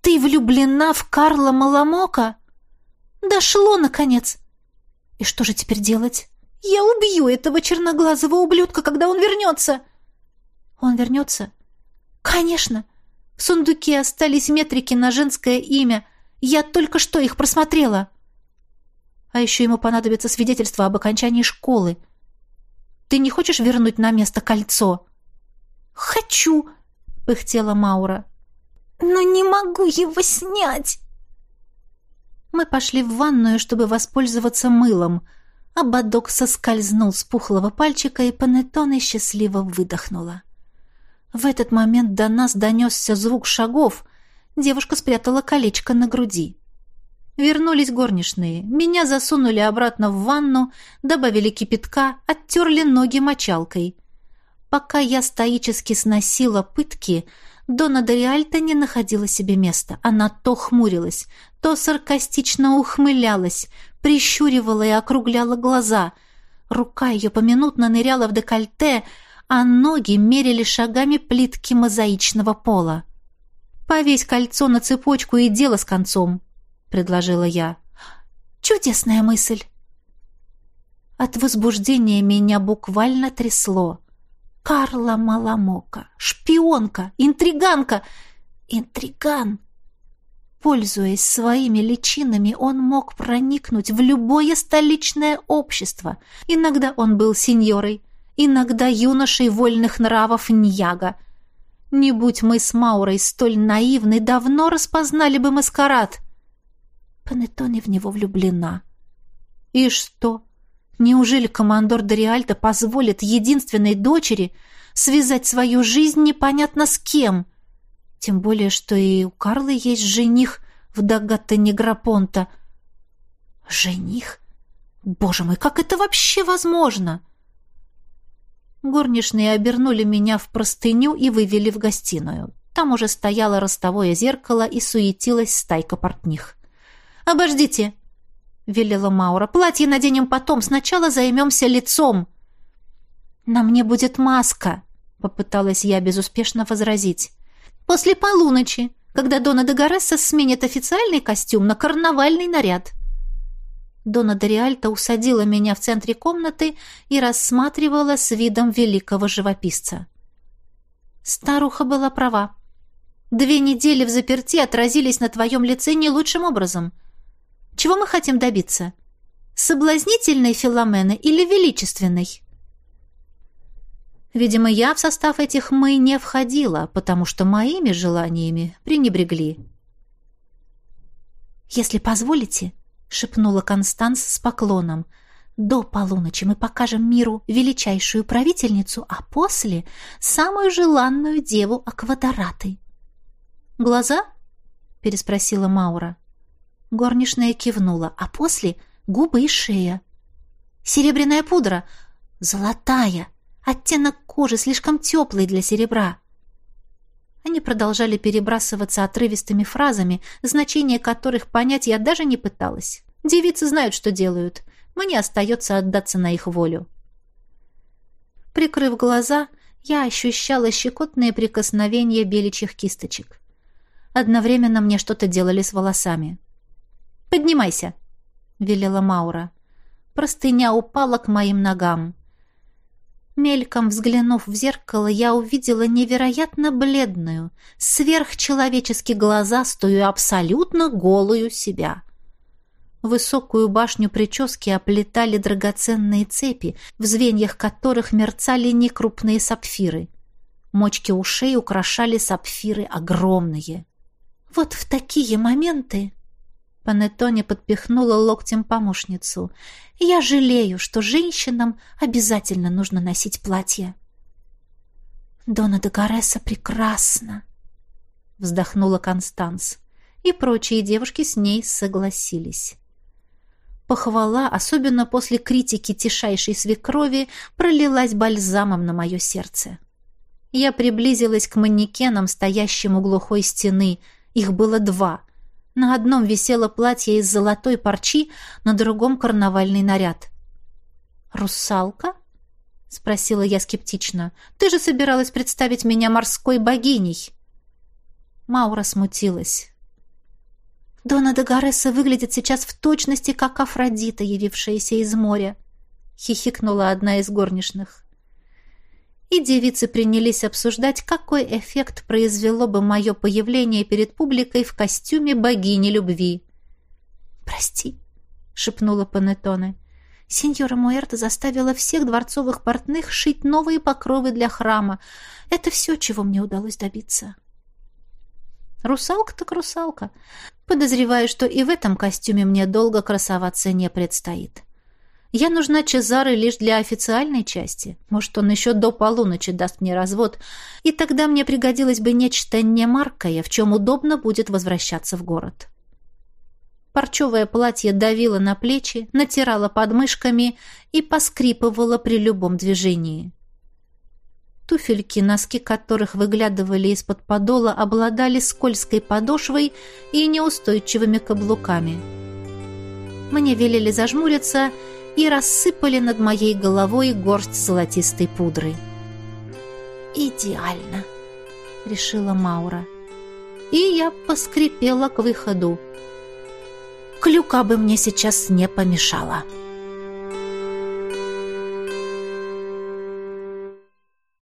ты влюблена в Карла Маламока? Дошло, наконец! И что же теперь делать? Я убью этого черноглазого ублюдка, когда он вернется!» «Он вернется?» «Конечно! В сундуке остались метрики на женское имя. Я только что их просмотрела. А еще ему понадобится свидетельство об окончании школы. Ты не хочешь вернуть на место кольцо? Хочу, пыхтела Маура. Но не могу его снять. Мы пошли в ванную, чтобы воспользоваться мылом. Ободок соскользнул с пухлого пальчика, и Панеттоне счастливо выдохнула. В этот момент до нас донесся звук шагов. Девушка спрятала колечко на груди. Вернулись горничные. Меня засунули обратно в ванну, добавили кипятка, оттерли ноги мочалкой. Пока я стоически сносила пытки, Дона Дориальта не находила себе места. Она то хмурилась, то саркастично ухмылялась, прищуривала и округляла глаза. Рука ее поминутно ныряла в декольте, а ноги мерили шагами плитки мозаичного пола. «Повесь кольцо на цепочку и дело с концом», — предложила я. «Чудесная мысль!» От возбуждения меня буквально трясло. Карла Маламока, шпионка, интриганка, интриган. Пользуясь своими личинами, он мог проникнуть в любое столичное общество. Иногда он был сеньорой, иногда юношей вольных нравов Ньяга. Не будь мы с Маурой столь наивны, давно распознали бы маскарад. Панеттоне в него влюблена. И что? Неужели командор Дориальто позволит единственной дочери связать свою жизнь непонятно с кем? Тем более, что и у Карлы есть жених в Дагатте Неграпонта. Жених? Боже мой, как это вообще возможно? — Горничные обернули меня в простыню и вывели в гостиную. Там уже стояло ростовое зеркало и суетилась стайка портних. «Обождите!» — велела Маура. «Платье наденем потом. Сначала займемся лицом». «На мне будет маска», — попыталась я безуспешно возразить. «После полуночи, когда Дона де сменит официальный костюм на карнавальный наряд». Дона Дориальта усадила меня в центре комнаты и рассматривала с видом великого живописца. Старуха была права. Две недели в заперти отразились на твоем лице не лучшим образом. Чего мы хотим добиться? Соблазнительной Филомены или величественной? Видимо, я в состав этих «мы» не входила, потому что моими желаниями пренебрегли. «Если позволите», шепнула Констанс с поклоном. До полуночи мы покажем миру величайшую правительницу, а после — самую желанную деву Аквадораты. «Глаза?» — переспросила Маура. Горничная кивнула, а после — губы и шея. «Серебряная пудра! Золотая! Оттенок кожи слишком теплый для серебра!» Они продолжали перебрасываться отрывистыми фразами, значение которых понять я даже не пыталась. Девицы знают, что делают. Мне остается отдаться на их волю. Прикрыв глаза, я ощущала щекотные прикосновения беличьих кисточек. Одновременно мне что-то делали с волосами. «Поднимайся!» — велела Маура. Простыня упала к моим ногам. Мельком взглянув в зеркало, я увидела невероятно бледную, сверхчеловечески глазастую, абсолютно голую себя. Высокую башню прически оплетали драгоценные цепи, в звеньях которых мерцали некрупные сапфиры. Мочки ушей украшали сапфиры огромные. Вот в такие моменты Панеттоне подпихнула локтем помощницу. «Я жалею, что женщинам обязательно нужно носить платье». «Дона де Гареса прекрасна!» вздохнула Констанс. И прочие девушки с ней согласились. Похвала, особенно после критики тишайшей свекрови, пролилась бальзамом на мое сердце. Я приблизилась к манекенам, стоящим у глухой стены. Их было два. На одном висело платье из золотой парчи, на другом — карнавальный наряд. «Русалка?» — спросила я скептично. «Ты же собиралась представить меня морской богиней». Маура смутилась. «Дона де Гареса выглядит сейчас в точности, как Афродита, явившаяся из моря», — хихикнула одна из горничных. И девицы принялись обсуждать, какой эффект произвело бы мое появление перед публикой в костюме богини любви. «Прости», — шепнула Панеттоне. «Сеньора Муэрта заставила всех дворцовых портных шить новые покровы для храма. Это все, чего мне удалось добиться». Русалка так русалка. Подозреваю, что и в этом костюме мне долго красоваться не предстоит. Я нужна Чезаре лишь для официальной части. Может, он еще до полуночи даст мне развод, и тогда мне пригодилось бы нечто немаркое, в чем удобно будет возвращаться в город. Парчевое платье давило на плечи, натирало подмышками и поскрипывало при любом движении. Туфельки, носки которых выглядывали из-под подола, обладали скользкой подошвой и неустойчивыми каблуками. Мне велели зажмуриться и рассыпали над моей головой горсть золотистой пудры. «Идеально!» — решила Маура. И я поскрипела к выходу. Клюка бы мне сейчас не помешала.